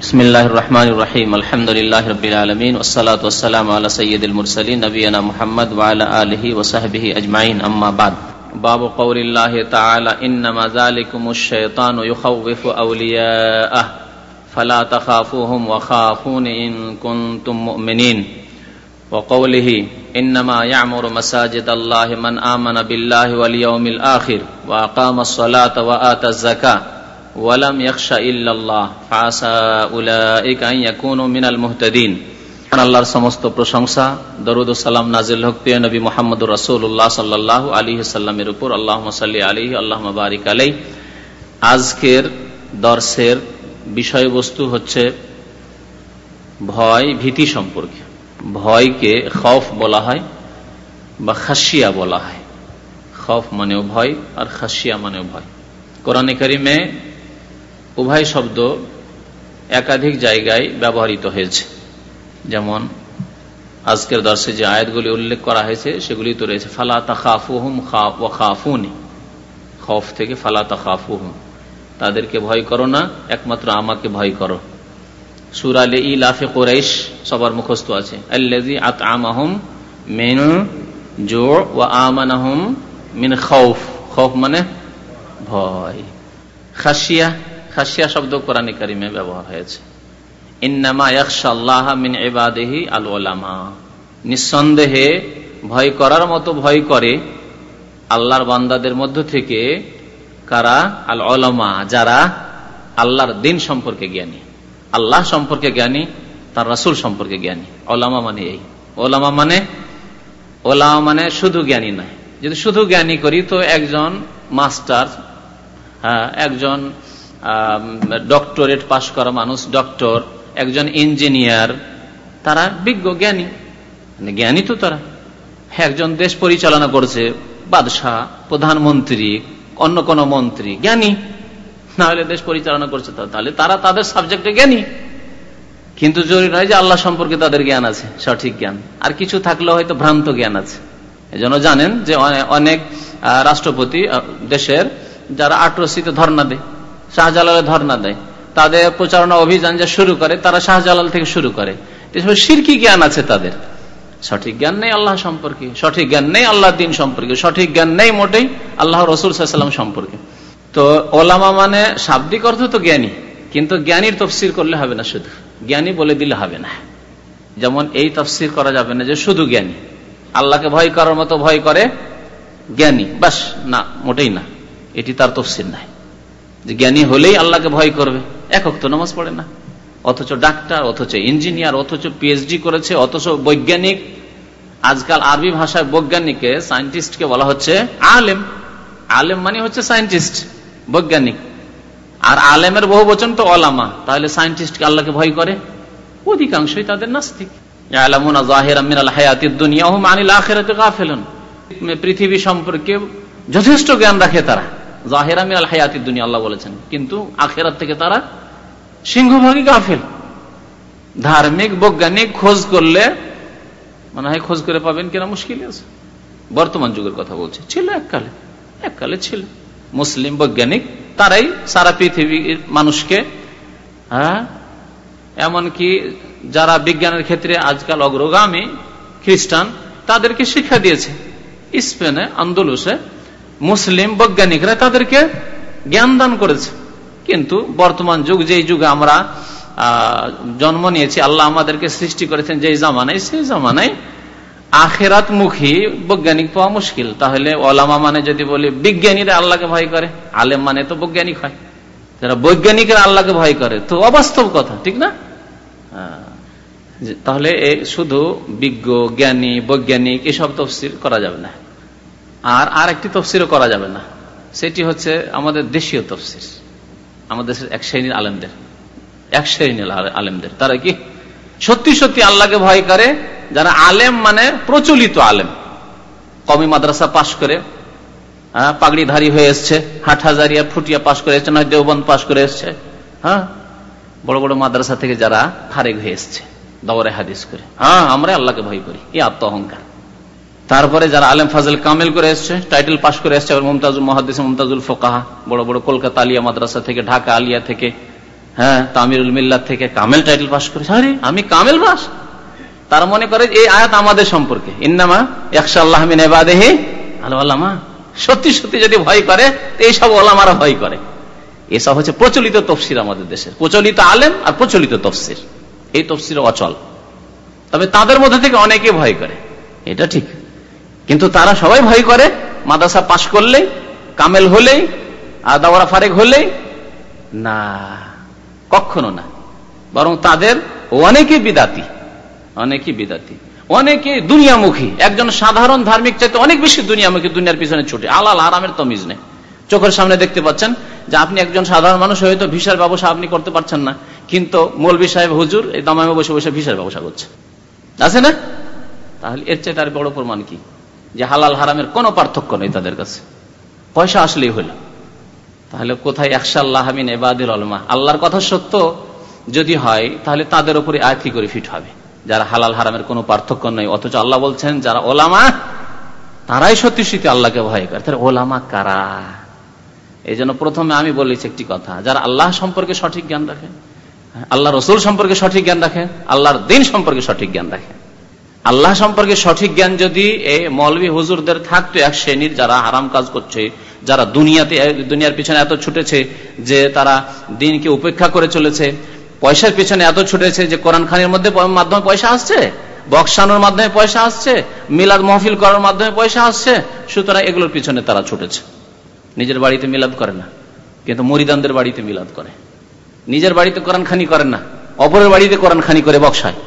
بسم اللہ الرحمن الرحیم، الحمد للہ رب العالمین، والصلاة والسلام على سید المرسلین، نبینا محمد وعلى آلہ وصحبہ اجمعین، اما بعد. باب قول اللہ تعالی، انما ذالکم الشیطان یخوف اولیاءہ، فلا تخافوهم وخافون ان کنتم مؤمنین. وقوله، انما يعمر مساجد الله من آمن بالله واليوم الآخر واقام الصلاة وآت الزکاة. ওয়ালাম ইয়াকশা ইল্লাল্লাহ ফাসা উলাইকা আন ইয়াকুনু মিনাল মুহতাদিন। আল্লাহর সমস্ত প্রশংসা, দরুদ সালাম নাজিল হক প্রিয় নবী মোহাম্মদ রসুল্লাহ সাল্লাহ আলী সাল্লামের উপর। আল্লাহ সাল্লি আলী আল্লাহ বারিক আলাই আজকের দর্শের বিষয়বস্তু হচ্ছে ভয় ভীতি সম্পর্কে। ভয়কে খফ বলা হয় বা খাসিয়া বলা হয়। খফ মানেও ভয় আর খাসিয়া মানেও ভয়। কোরআন করিমে উভয় শব্দ একাধিক জায়গায় ব্যবহৃত হয়েছে। যেমন, আজকের দর্শে যে আয়াতগুলি উল্লেখ করা হয়েছে, সেগুলি তো রয়েছে, ফালা তাফুহুম খাফুনি। খফ থেকে ফালা তাফুহুম তাদেরকে ভয় করো না, একমাত্র আমাকে ভয় করো। সুরালে ই লাফে কোরাইশ সবার মুখস্থ আছে। আল্লাজি জো মিন খৌফ। খৌফ মানে ভয়। খাসিয়া খাসিয়া শব্দ কোরআন কারিমে ব্যবহার হয়েছে। ইন্নামা ইয়াকশাল্লাহ মিন ইবাদিহি আল ওলামা নিঃসন্দেহে ভয় করার মতো ভয় করে আল্লাহর বান্দাদের মধ্য থেকে কারা? আল ওলামা যারা আল্লাহর দিন সম্পর্কে জ্ঞানী। আল্লাহ সম্পর্কে জ্ঞানী, তার রাসুল সম্পর্কে জ্ঞানী। ওলামা মানে এই। ওলামা মানে ওলামা মানে শুধু জ্ঞানী নয়। যদি শুধু জ্ঞানী করি, তো একজন মাস্টার হ্যাঁ একজন ডক্টরেট পাশ করা মানুষ ডক্টর একজন ইঞ্জিনিয়ার তারা বিজ্ঞ, জ্ঞানী। মানে জ্ঞানী তো তারা। একজন দেশ পরিচালনা করছে, বাদশাহ, প্রধানমন্ত্রী, অন্য কোন মন্ত্রী, জ্ঞানী। না হলে দেশ পরিচালনা করছে তাহলে তারা তাদের সাবজেক্টে জ্ঞানী। কিন্তু জরুরি নয় যে আল্লাহ সম্পর্কে তাদের জ্ঞান আছে, সঠিক জ্ঞান। আর কিছু থাকলেও হয়তো ভ্রান্ত জ্ঞান আছে। এজন্য জানেন যে অনেক রাষ্ট্রপতি দেশের যারা আট্রসিতে ধর্ণা দেয় শাহজালালে ধর্ণা দেয়। তাদের প্রচারণা অভিযান যে শুরু করে, তারা শাহজালাল থেকে শুরু করে। সিরকি জ্ঞান আছে তাদের। সঠিক জ্ঞান নেই আল্লাহ সম্পর্কে, সঠিক জ্ঞান নেই আল্লাহ দিন সম্পর্কে, সঠিক জ্ঞান নেই মোটেই আল্লাহ রসুল সাল্লাম সম্পর্কে। তো ওলামা মানে শাব্দিক অর্থ তো জ্ঞানী, কিন্তু জ্ঞানীর তফসির করলে হবে না শুধু। জ্ঞানী বলে দিলে হবে না। যেমন এই তফসির করা যাবে না যে শুধু জ্ঞানী। আল্লাহকে ভয় করার মতো ভয় করে জ্ঞানী। বাস, না, মোটেই না। এটি তার তফসির নাই। জ্ঞানী হলেই আল্লাহকে ভয় করবে। একক তো নামাজ পড়ে না। অথচ ডাক্তার, অথচ ইঞ্জিনিয়ার, অথচ পিএইচডি করেছে, অথচ বৈজ্ঞানিক। আজকাল আরবি ভাষায় বৈজ্ঞানিককে সায়েন্টিস্টকে বলা হচ্ছে আলেম। আলেম মানে হচ্ছে সায়েন্টিস্ট বৈজ্ঞানিক। আর আলেমের বহু বচন তো অলামা তাহলে সায়েন্টিস্টকে আল্লাহকে ভয় করে? অধিকাংশই তাদের নাস্তিক। পৃথিবী সম্পর্কে যথেষ্ট জ্ঞান রাখে তারা। জাহের আল হায়াতির দুনিয়া, আল্লাহ বলেছেন। কিন্তু আখেরাত থেকে তারা সিংহভাগই ধার্মিক, বৈজ্ঞানিক, খোঁজ করলে হয় খোঁজ করে পাবেন কিনা মুশকিল আছে। বর্তমান যুগের কথা বলছে। ছিল এককালে। এককালে ছিল। মুসলিম, বৈজ্ঞানিক, তারাই সারা পৃথিবীর মানুষকে হ্যাঁ? এমনকি যারা বিজ্ঞানের ক্ষেত্রে আজকাল অগ্রগামী খ্রিস্টান, তাদেরকে শিক্ষা দিয়েছে। স্পেনে, আন্দোলসে মুসলিম বৈজ্ঞানিকরা তাদেরকে জ্ঞান দান করেছে। কিন্তু বর্তমান যুগ, যেই যুগে আমরা জন্ম নিয়েছি, আল্লাহ আমাদেরকে সৃষ্টি করেছেন যেই জামানায়, সেই জামানায় আখেরাত মুখী বৈজ্ঞানিক পাওয়া মুশকিল। তাহলে ওলামা মানে যদি বলি, বিজ্ঞানীরা আল্লাহকে ভয় করে, আলেম মানে তো বৈজ্ঞানিক হয়। যারা বৈজ্ঞানিকরা আল্লাহকে ভয় করে, তো অবাস্তব কথা, ঠিক না? তাহলে শুধু বিজ্ঞ, জ্ঞানী, বৈজ্ঞানিক এসব তফসিল করা যাবে না। আর আর একটি তফসিরও করা যাবে না। সেটি হচ্ছে আমাদের দেশীয় তফসির। আমাদের দেশের এক শ্রেণির আলেমদের। এক শ্রেণির আলেমদের। তারা কি? সত্যি সত্যি আল্লাহকে ভয় করে, যারা আলেম মানে প্রচলিত আলেম। কমি মাদ্রাসা পাশ করে পাগড়িধারী হয়ে এসছে হাট হাজারিয়া ফুটিয়া পাশ করে এসছে, নয় দেওবন্দ পাশ করে এসছে হ্যাঁ? বড় বড় মাদ্রাসা থেকে যারা ফারেক হয়ে এসছে, দবরে হাদিস করে। হ্যাঁ আমরা আল্লাহকে ভয় করি। এই আত্ম অহংকার তারপরে যারা আলেম ফাজল কামেল করে এসছে টাইটেল পাশ করে এসছে মমতাজুল মহাদিস মমতাজুল ফোকাহা বড় বড় কলকাতা আলিয়া মাদ্রাসা থেকে ঢাকা আলিয়া থেকে হ্যাঁ তামিরুল মিল্লা থেকে কামেল টাইটেল পাশ করেছে। আরে! আমি কামেল পাস তার মনে করে এই আয়াত আমাদের সম্পর্কে। ইন্নামা একশা আল্লাহ এবাদেহে আল্লাহ সত্যি সত্যি যদি ভয় করে এইসব ওলামারা ভয় করে। এসব হচ্ছে প্রচলিত তফসির আমাদের দেশের। প্রচলিত আলেম আর প্রচলিত তফসির। এই তফসির অচল। তবে তাদের মধ্যে থেকে অনেকে ভয় করে। এটা ঠিক। কিন্তু তারা সবাই ভয় করে। মাদ্রাসা পাশ করলেই, কামেল হলেই আর দাওয়ারা ফারেক হলেই? না, কখনো না। বরং তাদের অনেকে বিদাতি অনেকে বিদাতি, অনেকে দুনিয়ামুখী। একজন সাধারণ ধার্মিক চাইতে অনেক বেশি দুনিয়ামুখী, দুনিয়ার পিছনে ছুটে। আলাল আরামের তমিজ নেই। চোখের সামনে দেখতে পাচ্ছেন যে আপনি একজন সাধারণ মানুষ হয়তো ভিসার ব্যবসা আপনি করতে পারছেন না। কিন্তু মৌলবী সাহেব হুজুর, এই দামামে বসে বসে ভিসার ব্যবসা করছে। আছে না? তাহলে এর চেয়ে তার বড় প্রমাণ কি? যে হালাল হারামের কোনো পার্থক্য নেই তাদের কাছে। পয়সা আসলেই হইল তাহলে কোথায় একশাল্লাহ আমিন এবাদিল আলমা আল্লাহর কথা সত্য। যদি হয়, তাহলে তাদের উপরে আর কি করে ফিট হবে? যারা হালাল হারামের কোনো পার্থক্য নেই, অথচ আল্লাহ বলছেন, যারা ওলামা তারাই সত্যি সত্যি আল্লাহকে ভয় করে। তাহলে ওলামা কারা? এই জন্য প্রথমে আমি বলেছি একটি কথা। যারা আল্লাহ সম্পর্কে সঠিক জ্ঞান রাখে, আল্লাহ রসুল সম্পর্কে সঠিক জ্ঞান রাখে, আল্লাহর দিন সম্পর্কে সঠিক জ্ঞান রাখে। আল্লাহ সম্পর্কে সঠিক জ্ঞান যদি এই মৌলবী হুজুরদের থাকতো, এক শ্রেণির যারা হারাম কাজ করছে, যারা দুনিয়াতে, দুনিয়ার পিছনে এত ছুটেছে যে তারা দিনকে উপেক্ষা করে চলেছে, পয়সার পিছনে এত ছুটেছে যে কোরআন খানের মধ্যে মাধ্যমে পয়সা আসছে বক্সানোর মাধ্যমে পয়সা আসছে, মিলাদ মহফিল করার মাধ্যমে পয়সা আসছে, সুতরাং এগুলোর পিছনে তারা ছুটেছে। নিজের বাড়িতে মিলাদ করে না, কিন্তু মরিদানদের বাড়িতে মিলাদ করে। নিজের বাড়িতে কোরআন খানি করেন না, অপরের বাড়িতে কোরআন খানি করে বক্সায়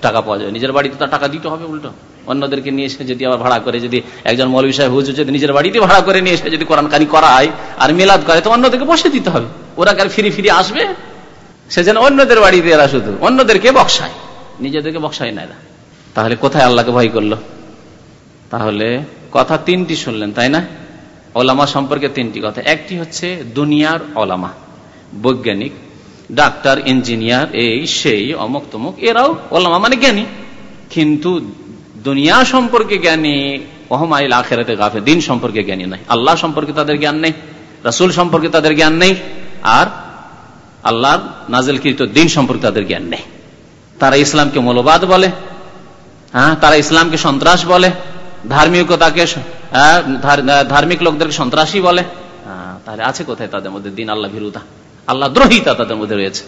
টাকা পাওয়া যায় নিজের বাড়িতে তার টাকা দিতে হবে উল্টো। অন্যদেরকে নিয়ে এসে যদি আবার ভাড়া করে, যদি একজন মৌলবী সাহেব হুজুর যদি নিজের বাড়িতে ভাড়া করে নিয়ে এসে যদি কোরআন খানি করায় আর মেলাদ করে, তো অন্যদেরকে বসে দিতে হবে। ওরা কার ফিরি ফিরি আসবে? সে যেন অন্যদের বাড়িতে এরা শুধু, অন্যদেরকে বক্সায় নিজেদেরকে বক্সায় না। তাহলে কোথায় আল্লাহকে ভয় করল? তাহলে কথা তিনটি শুনলেন, তাই না? ওলামা সম্পর্কে তিনটি কথা। একটি হচ্ছে দুনিয়ার ওলামা, বৈজ্ঞানিক। ডাক্তার, ইঞ্জিনিয়ার, এই, সেই, অমুক তমুক, এরাও ওলামা মানে জ্ঞানী। কিন্তু দুনিয়া সম্পর্কে জ্ঞানী, ওহমাইল আখেরাতে গাফে দিন সম্পর্কে জ্ঞানী নাই। আল্লাহ সম্পর্কে তাদের জ্ঞান নেই, রাসুল সম্পর্কে তাদের জ্ঞান নেই, আর আল্লাহর নাজেলকৃত দিন সম্পর্কে তাদের জ্ঞান নেই। তারা ইসলামকে মৌলবাদ বলে হ্যাঁ তারা ইসলামকে সন্ত্রাস বলে, ধার্মিকতাকে ধার্মিক লোকদেরকে সন্ত্রাসী বলে। তাহলে আছে কোথায় তাদের মধ্যে দিন আল্লাহ ভীরুতা? আল্লাহ দ্রোহিতা তাদের মধ্যে রয়েছে।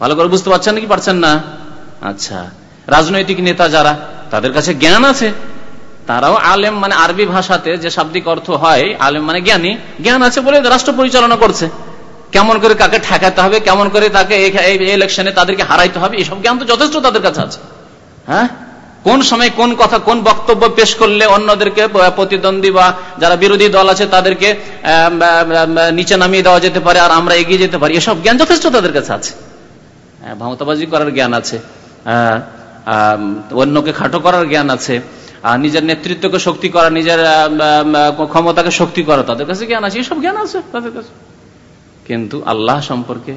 ভালো করে বুঝতে পারছেন নাকি? পারছেন না? আচ্ছা। রাজনৈতিক নেতা যারা, তাদের কাছে জ্ঞান আছে। তারাও আলেম মানে আরবি ভাষাতে যে শাব্দিক অর্থ হয়, আলেম মানে জ্ঞানী, জ্ঞান আছে বলে রাষ্ট্র পরিচালনা করছে। কেমন করে কাকে ঠেকাতে হবে, কেমন করে তাকে ইলেকশনে তাদেরকে হারাইতে হবে, এসব জ্ঞান তো যথেষ্ট তাদের কাছে আছে। হ্যাঁ? কোন সময় কোন কথা, কোন বক্তব্য পেশ করলে অন্যদেরকে প্রতিদ্বন্দ্বী বা যারা বিরোধী দল আছে তাদেরকে নিচে নামিয়ে দেওয়া যেতে পারে আর আমরা এগিয়ে যেতে পারি। এসব জ্ঞান যথেষ্ট তাদের কাছে আছে। ভামতাবাজি করার জ্ঞান আছে অন্যকে খাটো করার জ্ঞান আছে, আর নিজের নেতৃত্বকে শক্তি করা, নিজের ক্ষমতাকে শক্তি করা, তাদের কাছে জ্ঞান আছে, এসব জ্ঞান আছে তাদের কাছে। কিন্তু আল্লাহ সম্পর্কে,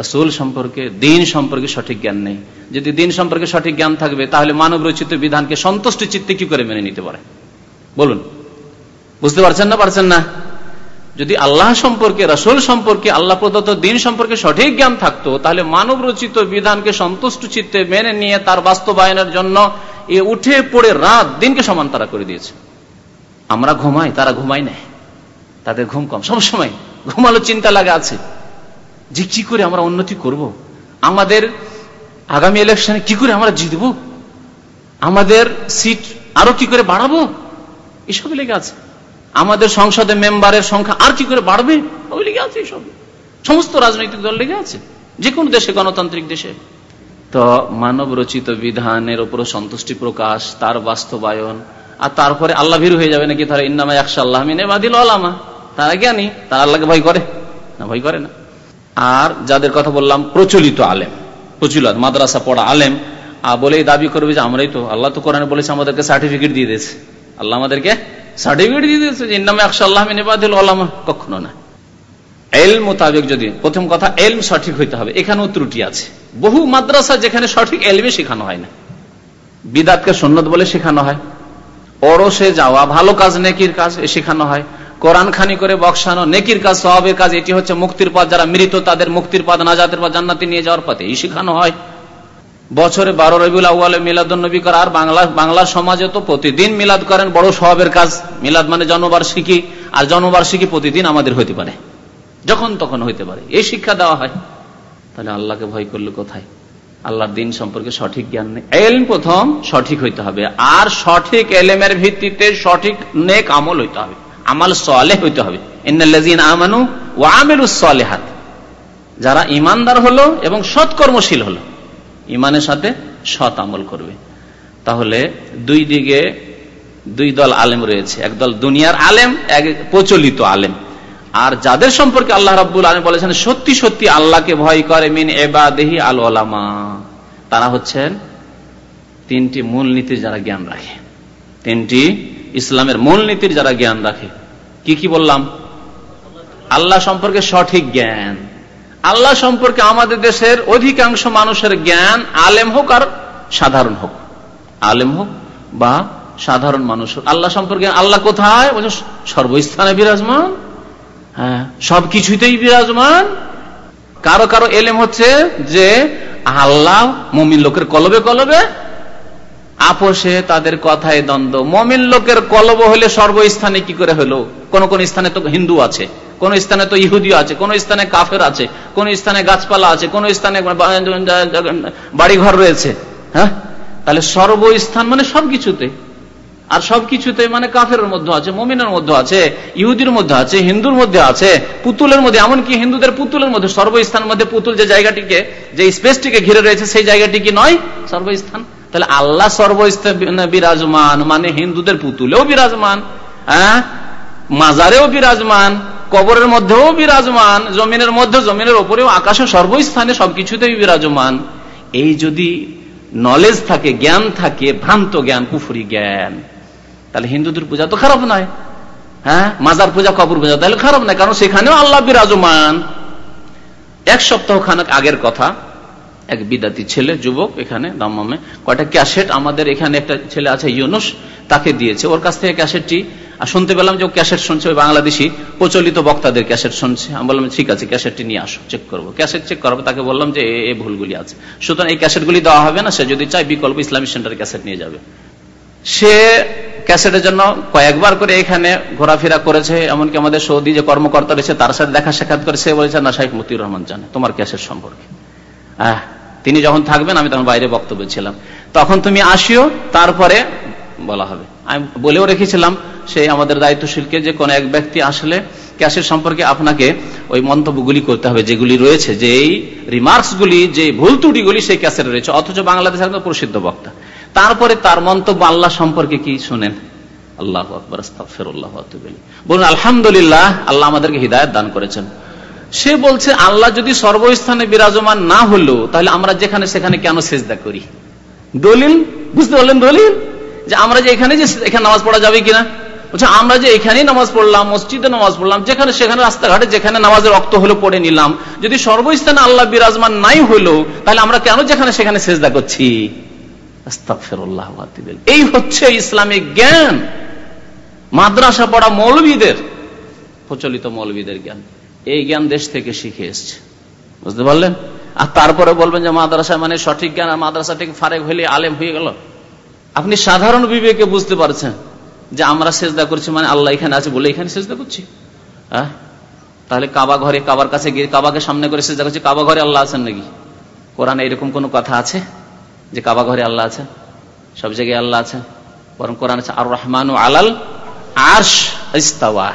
রসুল সম্পর্কে, দিন সম্পর্কে সঠিক জ্ঞান নেই। যদি দিন সম্পর্কে সঠিক জ্ঞান থাকবে, তাহলে মানব রচিত বিধানকে সন্তুষ্ট চিত্তে কি করে মেনে নিতে পারে? বলুন। বুঝতে পারছেন না পারছেন না? যদি আল্লাহ সম্পর্কে, রসুল সম্পর্কে, আল্লাহ প্রদত্ত দিন সম্পর্কে সঠিক জ্ঞান থাকতো, তাহলে মানব রচিত বিধানকে সন্তুষ্ট চিত্তে মেনে নিয়ে তার বাস্তবায়নের জন্য এ উঠে পড়ে রাত দিনকে সমান তারা করে দিয়েছে। আমরা ঘুমাই, তারা ঘুমাই নাই তাদের ঘুম কম। সবসময় ঘুমালো চিন্তা লাগা আছে। যে কি করে আমরা উন্নতি করব। আমাদের আগামী ইলেকশনে কি করে আমরা জিতব? আমাদের সিট আরও কি করে বাড়াবো? এসব লেগে আছে। আমাদের সংসদে মেম্বারের সংখ্যা আর কি করে বাড়বে? ওই লেগে আছে এসব। সমস্ত রাজনৈতিক দল লেগে আছে। যে কোনো দেশে, গণতান্ত্রিক দেশে। তো মানব রচিত বিধানের উপর সন্তুষ্টি প্রকাশ, তার বাস্তবায়ন, আর তারপরে আল্লাহ ভীর হয়ে যাবে নাকি? তারা ইন্নামা একশা আল্লাহ মিনে বাদিল আলামা তারা জ্ঞানী, তারা আল্লাহকে ভয় করে। না, ভয় করে না। আর যাদের কথা বললাম, প্রচলিত আলেম। প্রচলিত মাদ্রাসা পড়া আলেম বলেই দাবি করবে যে আমরাই তো, আল্লাহ তো কোরআনে বলেছে, আমাদেরকে সার্টিফিকেট দিয়ে দিয়েছে। আল্লাহ আমাদেরকে সার্টিফিকেট দিয়ে দিয়েছে যে নামে একশো আল্লাহ মেনেবাদিল আল্লামা কখনো না। এল মোতাবেক যদি, প্রথম কথা, এলম সঠিক হইতে হবে। এখানেও ত্রুটি আছে। বহু মাদ্রাসা যেখানে সঠিক এলমে শেখানো হয় না। বিদাতকে সন্ন্যত বলে শেখানো হয়। অরসে যাওয়া, ভালো কাজ, নেকির কাজ শেখানো হয়। কোরআন খানি করে বক্সানো নেকির কাজ স্বভাবের কাজ, এটি হচ্ছে মুক্তির পথ। যারা মৃত, তাদের মুক্তির পথ, নাজাতের পথ, জান্নাতি নিয়ে যাওয়ার পথে। এই শেখানো হয়। বছরে বারো রবিউল আউ্বালে মিলাদ নবী করা আর বাংলা বাংলা সমাজে তো প্রতিদিন মিলাদ করেন, বড় স্বভাবের কাজ। মিলাদ মানে জন্মবার্ষিকী, আর জন্মবার্ষিকী প্রতিদিন আমাদের হইতে পারে। যখন তখন হইতে পারে। এই শিক্ষা দেওয়া হয়। তাহলে আল্লাহকে ভয় করলে কোথায়? আল্লাহর দিন সম্পর্কে সঠিক জ্ঞান নেই। এলম প্রথম সঠিক হইতে হবে। আর সঠিক এলেমের ভিত্তিতে সঠিক নেক আমল হইতে হবে। আমাল সলে হইতে হবে। আমানু ও যারা ইমানদার হলো এবং সৎকর্মশীল হলো ইমানের সাথে সৎ আমল করবে। তাহলে দুই দিকে দুই দল আলেম রয়েছে। একদল দুনিয়ার আলেম, এক প্রচলিত আলেম। আর যাদের সম্পর্কে আল্লাহ রাব্বুল আলম বলেছেন, সত্যি সত্যি আল্লাহকে ভয় করে মিন এবা দেহি আল ওলামা তারা হচ্ছেন তিনটি মূলনীতির যারা জ্ঞান রাখে। তিনটি ইসলামের মূলনীতির যারা জ্ঞান রাখে, কি কি বললাম? আল্লাহ সম্পর্কে সঠিক জ্ঞান। আল্লাহ সম্পর্কে আমাদের দেশের অধিকাংশ মানুষের জ্ঞান আলেম হোক আর সাধারণ হোক। আলেম হোক বা সাধারণ মানুষ আল্লাহ সম্পর্কে আল্লাহ কোথায়? সর্বস্থানে বিরাজমান। হ্যাঁ সবকিছুতেই বিরাজমান। কারও কারও এলেম হচ্ছে যে আল্লাহ মমিন লোকের কলবে কলবে আপোষে তাদের কথায় দ্বন্দ্ব। মমিন লোকের কলব হলে সর্বস্থানে কি করে হলো? কোন কোন স্থানে তো হিন্দু আছে, কোন স্থানে তো ইহুদি আছে, কোন স্থানে কাফের আছে, কোন স্থানে গাছপালা আছে, কোন স্থানে বাড়িঘর রয়েছে হ্যাঁ? তাহলে সর্বস্থান মানে সবকিছুতে। আর সবকিছুতে মানে কাফের মধ্যে আছে, মমিনের মধ্যে আছে, ইহুদির মধ্যে আছে, হিন্দুর মধ্যে আছে, পুতুলের মধ্যে, এমনকি হিন্দুদের পুতুলের মধ্যে, সর্বস্থানের মধ্যে পুতুল যে জায়গাটিকে, যে স্পেসটিকে ঘিরে রয়েছে, সেই জায়গাটি কি নয়? সর্বস্থান। তাহলে আল্লাহ সর্বস্থান বিরাজমান মানে হিন্দুদের পুতুলেও বিরাজমান হ্যাঁ? মাজারেও বিরাজমান, কবরের মধ্যেও বিরাজমান, জমিনের মধ্যে, জমিনের ওপরেও আকাশে সর্বস্থানে সবকিছুতেই বিরাজমান। এই যদি নলেজ থাকে, জ্ঞান থাকে, ভ্রান্ত জ্ঞান, কুফুরি জ্ঞান, তাহলে হিন্দুদের পূজা তো খারাপ নয় হ্যাঁ? মাজার পূজা, কবর পূজা তাহলে খারাপ নয়, কারণ সেখানেও আল্লাহ বিরাজমান। এক সপ্তাহ খানক আগের কথা এক বিদাতি ছেলে, যুবক এখানে, দাম্মামে। কয়টা ক্যাসেট? আমাদের এখানে একটা ছেলে আছে, ইউনুস, তাকে দিয়েছে। ওর কাছ থেকে ক্যাসেটটি, আর শুনতে পেলাম যে ও ক্যাসেট শুনছে, ওই বাংলাদেশি প্রচলিত বক্তাদের ক্যাসেট শুনছে। আমি বললাম, ঠিক আছে, ক্যাসেটটি নিয়ে আসো, চেক করব। ক্যাসেট চেক করব তাকে বললাম যে, এ ভুলগুলি আছে। সুতরাং এই ক্যাসেটগুলি দেওয়া হবে না, সে যদি চায় বিকল্প ইসলামী সেন্টার ক্যাসেট নিয়ে যাবে। সে ক্যাসেটের জন্য কয়েকবার করে এখানে ঘোরাফেরা করেছে, এমনকি আমাদের সৌদি যে কর্মকর্তা রয়েছে, তার সাথে দেখা সাক্ষাৎ করে সে বলেছে, না শাহিক মতিউর রহমান জানে তোমার ক্যাসেট সম্পর্কে। হ্যাঁ তিনি যখন থাকবেন, আমি তখন বাইরে বক্তব্য ছিলাম। তখন তুমি আসিও, তারপরে বলা হবে। আমি বলেও রেখেছিলাম সেই আমাদের দায়িত্বশীলকে যে কোন এক ব্যক্তি আসলে ক্যাশের সম্পর্কে আপনাকে ওই মন্তব্যগুলি করতে হবে, যেগুলি রয়েছে, যে এই রিমার্কস গুলি যে ভুল ত্রুটিগুলি সেই ক্যাসেট রয়েছে। অথচ বাংলাদেশ একদম প্রসিদ্ধ বক্তা। তারপরে তার মন্তব্য আল্লাহ সম্পর্কে কি শোনেন? আল্লাহ আকবর বলুন, আলহামদুলিল্লাহ, আল্লাহ আমাদেরকে হৃদায়ত দান করেছেন। সে বলছে, আল্লাহ যদি সর্বস্থানে বিরাজমান না হলো, তাহলে আমরা যেখানে সেখানে কেন সেজদা করি? দলিল? বুঝতে পারলেন দলিল? যে আমরা যে এখানে যে এখানে নামাজ পড়া যাবে কিনা? বলছে, আমরা যে এখানেই নামাজ পড়লাম, মসজিদে নামাজ পড়লাম, যেখানে সেখানে রাস্তাঘাটে যেখানে নামাজের রক্ত হলো পড়ে নিলাম, যদি সর্বস্থানে আল্লাহ বিরাজমান নাই হলো, তাহলে আমরা কেন যেখানে সেখানে সেজদা করছি? এই হচ্ছে ইসলামিক জ্ঞান। মাদ্রাসা পড়া মৌলবীদের, প্রচলিত মৌলবীদের জ্ঞান। এই জ্ঞান দেশ থেকে শিখে এসছে। বুঝতে পারলেন? আর তারপরে বলবেন যে মাদ্রাসা মানে সঠিক জ্ঞান, আর মাদ্রাসা থেকে ফারেক হইলে আলেম হয়ে গেল। আপনি সাধারণ বিবেকে বুঝতে পারছেন যে আমরা সেজদা করছি মানে আল্লাহ এখানে আছে বলে এখানে সেজদা করছি। হ্যাঁ তাহলে কাবা ঘরে, কাবার কাছে গিয়ে কাবাকে সামনে করে সেজদা করছি, কাবা ঘরে আল্লাহ আছেন নাকি? কোরআনে এরকম কোন কথা আছে যে কাবা ঘরে আল্লাহ আছে সব জায়গায় আল্লাহ আছে বরং কোরআন আছে, আর রহমান আলাল আর্শ ইস্তাওয়া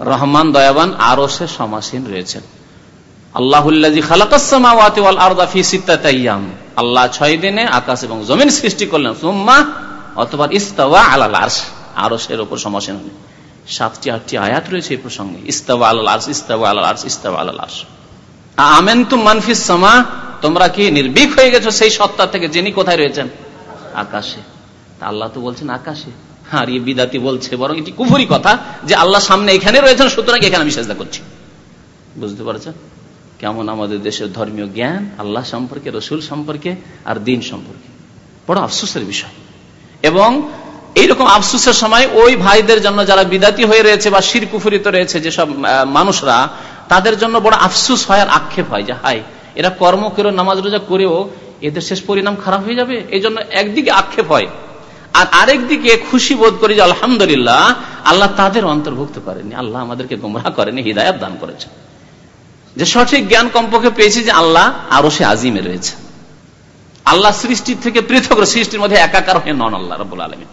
রহমান দয়াবান আরও সে সমাসীন রয়েছেন। আল্লাহ দিনে আকাশ এবং জমিন সৃষ্টি করলেন। সুম্মা অথবা আলাল সমাসীন হলেন। সাতটি, আটটি আয়াত রয়েছে এই প্রসঙ্গে। ইস্তাওয়া আলাল আর্শ, ইস্তাওয়া আলাল আর্শ, ইস্তাওয়া আলাল তোমরা কি নির্ভীক হয়ে গেছো সেই সত্তা থেকে যিনি কোথায় রয়েছেন? আকাশে। আল্লাহ তো বলছেন আকাশে। আর ইয়ে বিদাতি বলছে, বরং এটি কুফুরি কথা যে আল্লাহ সামনে এখানে রয়েছেন, সুতরাং এখানে আমি চেষ্টা করছি। বুঝতে পারছেন কেমন আমাদের দেশের ধর্মীয় জ্ঞান, আল্লাহ সম্পর্কে, রসুল সম্পর্কে, আর দিন সম্পর্কে। বড় আফসোসের বিষয়। এবং এইরকম আফসুসের সময় ওই ভাইদের জন্য যারা বিদাতি হয়ে রয়েছে বা শির কুফুরিত রয়েছে যেসব মানুষরা, তাদের জন্য বড় আফসুস হয় আর আক্ষেপ হয় যে হাই এরা কর্ম করে, নামাজ রোজা করেও এদের শেষ পরিণাম খারাপ হয়ে যাবে? এই জন্য একদিকে আক্ষেপ হয়। আর আরেক দিকে খুশি বোধ করি যে আলহামদুলিল্লাহ, আল্লাহ তাদের অন্তর্ভুক্ত করেনি আল্লাহ আমাদেরকে গোমরা করেনি হৃদায়ত দান করেছে যে সঠিক জ্ঞান কমপক্ষে পেয়েছি যে আল্লাহ আরও সে আজিমে রয়েছে। আল্লাহ সৃষ্টির থেকে পৃথক সৃষ্টির মধ্যে একাকার হয়ে নন আল্লাহ রবুল আলমী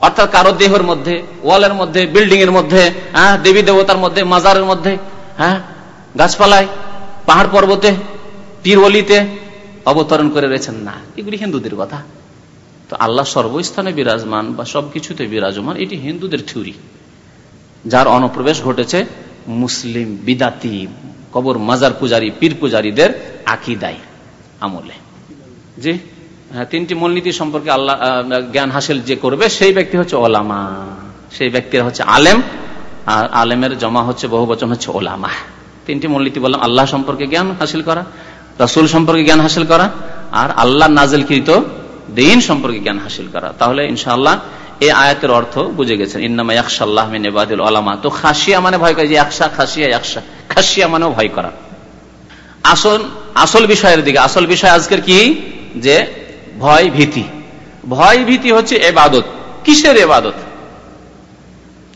অর্থাৎ কারও দেহের মধ্যে, ওয়ালের মধ্যে বিল্ডিং এর মধ্যে হ্যাঁ দেবী দেবতার মধ্যে, মাজারের মধ্যে হ্যাঁ গাছপালায়, পাহাড় পর্বতে পীরওলিতে অবতরণ করে রয়েছেন। না, এগুলি হিন্দুদের কথা। তো আল্লাহ সর্বস্থানে বিরাজমান বা সবকিছুতে বিরাজমান, এটি হিন্দুদের থিওরি। যার অনুপ্রবেশ ঘটেছে মুসলিম বিদাতি, কবর মাজার পূজারী, পীর পূজারীদের আকিদাই আমলে। জি? হ্যাঁ তিনটি মূলনীতি সম্পর্কে আল্লাহ জ্ঞান হাসিল যে করবে, সেই ব্যক্তি হচ্ছে ওলামা। সেই ব্যক্তির হচ্ছে আলেম, আর আলেমের জমা হচ্ছে, বহু বচন হচ্ছে ওলামা। তিনটি মূলনীতি বললাম, আল্লাহ সম্পর্কে জ্ঞান হাসিল করা, রসুল সম্পর্কে জ্ঞান হাসিল করা, আর আল্লাহ নাজেলকৃত দিন সম্পর্কে জ্ঞান হাসিল করা। তাহলে ইনশাআল্লাহ এই আয়াতের অর্থ বুঝে গেছেন, ইন্নামা একশাল্লাহ মিনেবাদুল আলামা তো খাসিয়া মানে ভয় করে, যে একশা খাসিয়া একশা খাসিয়া মানেও ভয় করা। আসল আসল বিষয়ের দিকে, আসল বিষয় আজকের কি? যে ভয় ভীতি। ভয় ভীতি হচ্ছে এবাদত। কিসের এবাদত?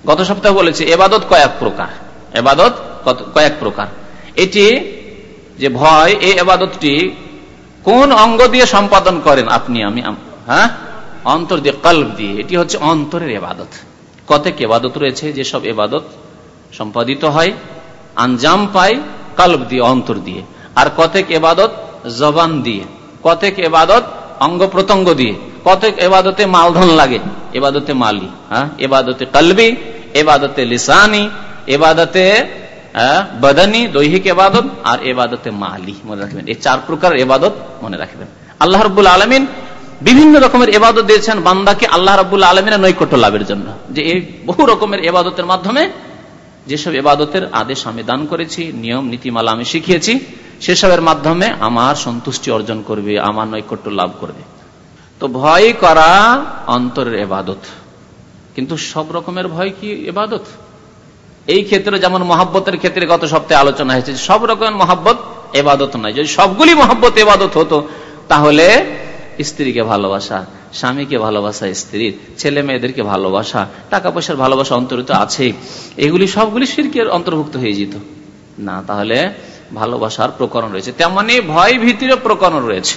গত সপ্তাহে বলেছে, এবাদত কয়েক প্রকার। এবাদত কয়েক প্রকার। এটি যে ভয়, এই এবাদতটি কোন অঙ্গ দিয়ে সম্পাদন করেন আপনি, আমি হ্যাঁ? অন্তর দিয়ে, কল্প দিয়ে। এটি হচ্ছে অন্তরের এবাদত। কতক এবাদত রয়েছে? যেসব এবাদত সম্পাদিত হয়, আঞ্জাম পায় কল্প দিয়ে, অন্তর দিয়ে। আর কতক এবাদত? জবান দিয়ে। কতক এবাদত? অঙ্গ প্রত্যঙ্গ দিয়ে। কতক এবাদতে মালধন লাগে? এবাদতে মালি হ্যাঁ? এবাদতে কলবি এবাদতে লিসানি, এবাদতে বদানি, দৈহিক এবাদত আর এবাদতে মালি মনে রাখবেন। এই চার প্রকার এবাদত মনে রাখবেন। আল্লাহ রবুল আলমিন বিভিন্ন রকমের এবাদত দিয়েছেন বান্দাকে আল্লাহ রবুল আলমিনের নৈকট্য লাভের জন্য। যে এই বহু রকমের এবাদতের মাধ্যমে যেসব এবাদতের আদেশ আমি দান করেছি, নিয়ম, নীতিমালা আমি শিখিয়েছি, সেসবের মাধ্যমে আমার সন্তুষ্টি অর্জন করবে, আমার নৈকট্য লাভ করবে। তো ভয় করা অন্তরের এবাদত কিন্তু সব রকমের ভয় কি এবাদত এই ক্ষেত্রে যেমন মহাব্বতের ক্ষেত্রে গত সপ্তাহে আলোচনা হয়েছে সব রকম মহাব্বত এবাদত নয়। যদি সবগুলি মহাব্বত এবাদত হতো, তাহলে স্ত্রীকে ভালোবাসা, স্বামীকে ভালোবাসা, স্ত্রীর, ছেলে মেয়েদেরকে ভালোবাসা, টাকা পয়সার ভালোবাসা অন্তরিত আছে এগুলি সবগুলি শিরকের অন্তর্ভুক্ত হয়ে যেত। না, তাহলে ভালোবাসার প্রকরণ রয়েছে। তেমনি ভয় ভীতির প্রকরণ রয়েছে।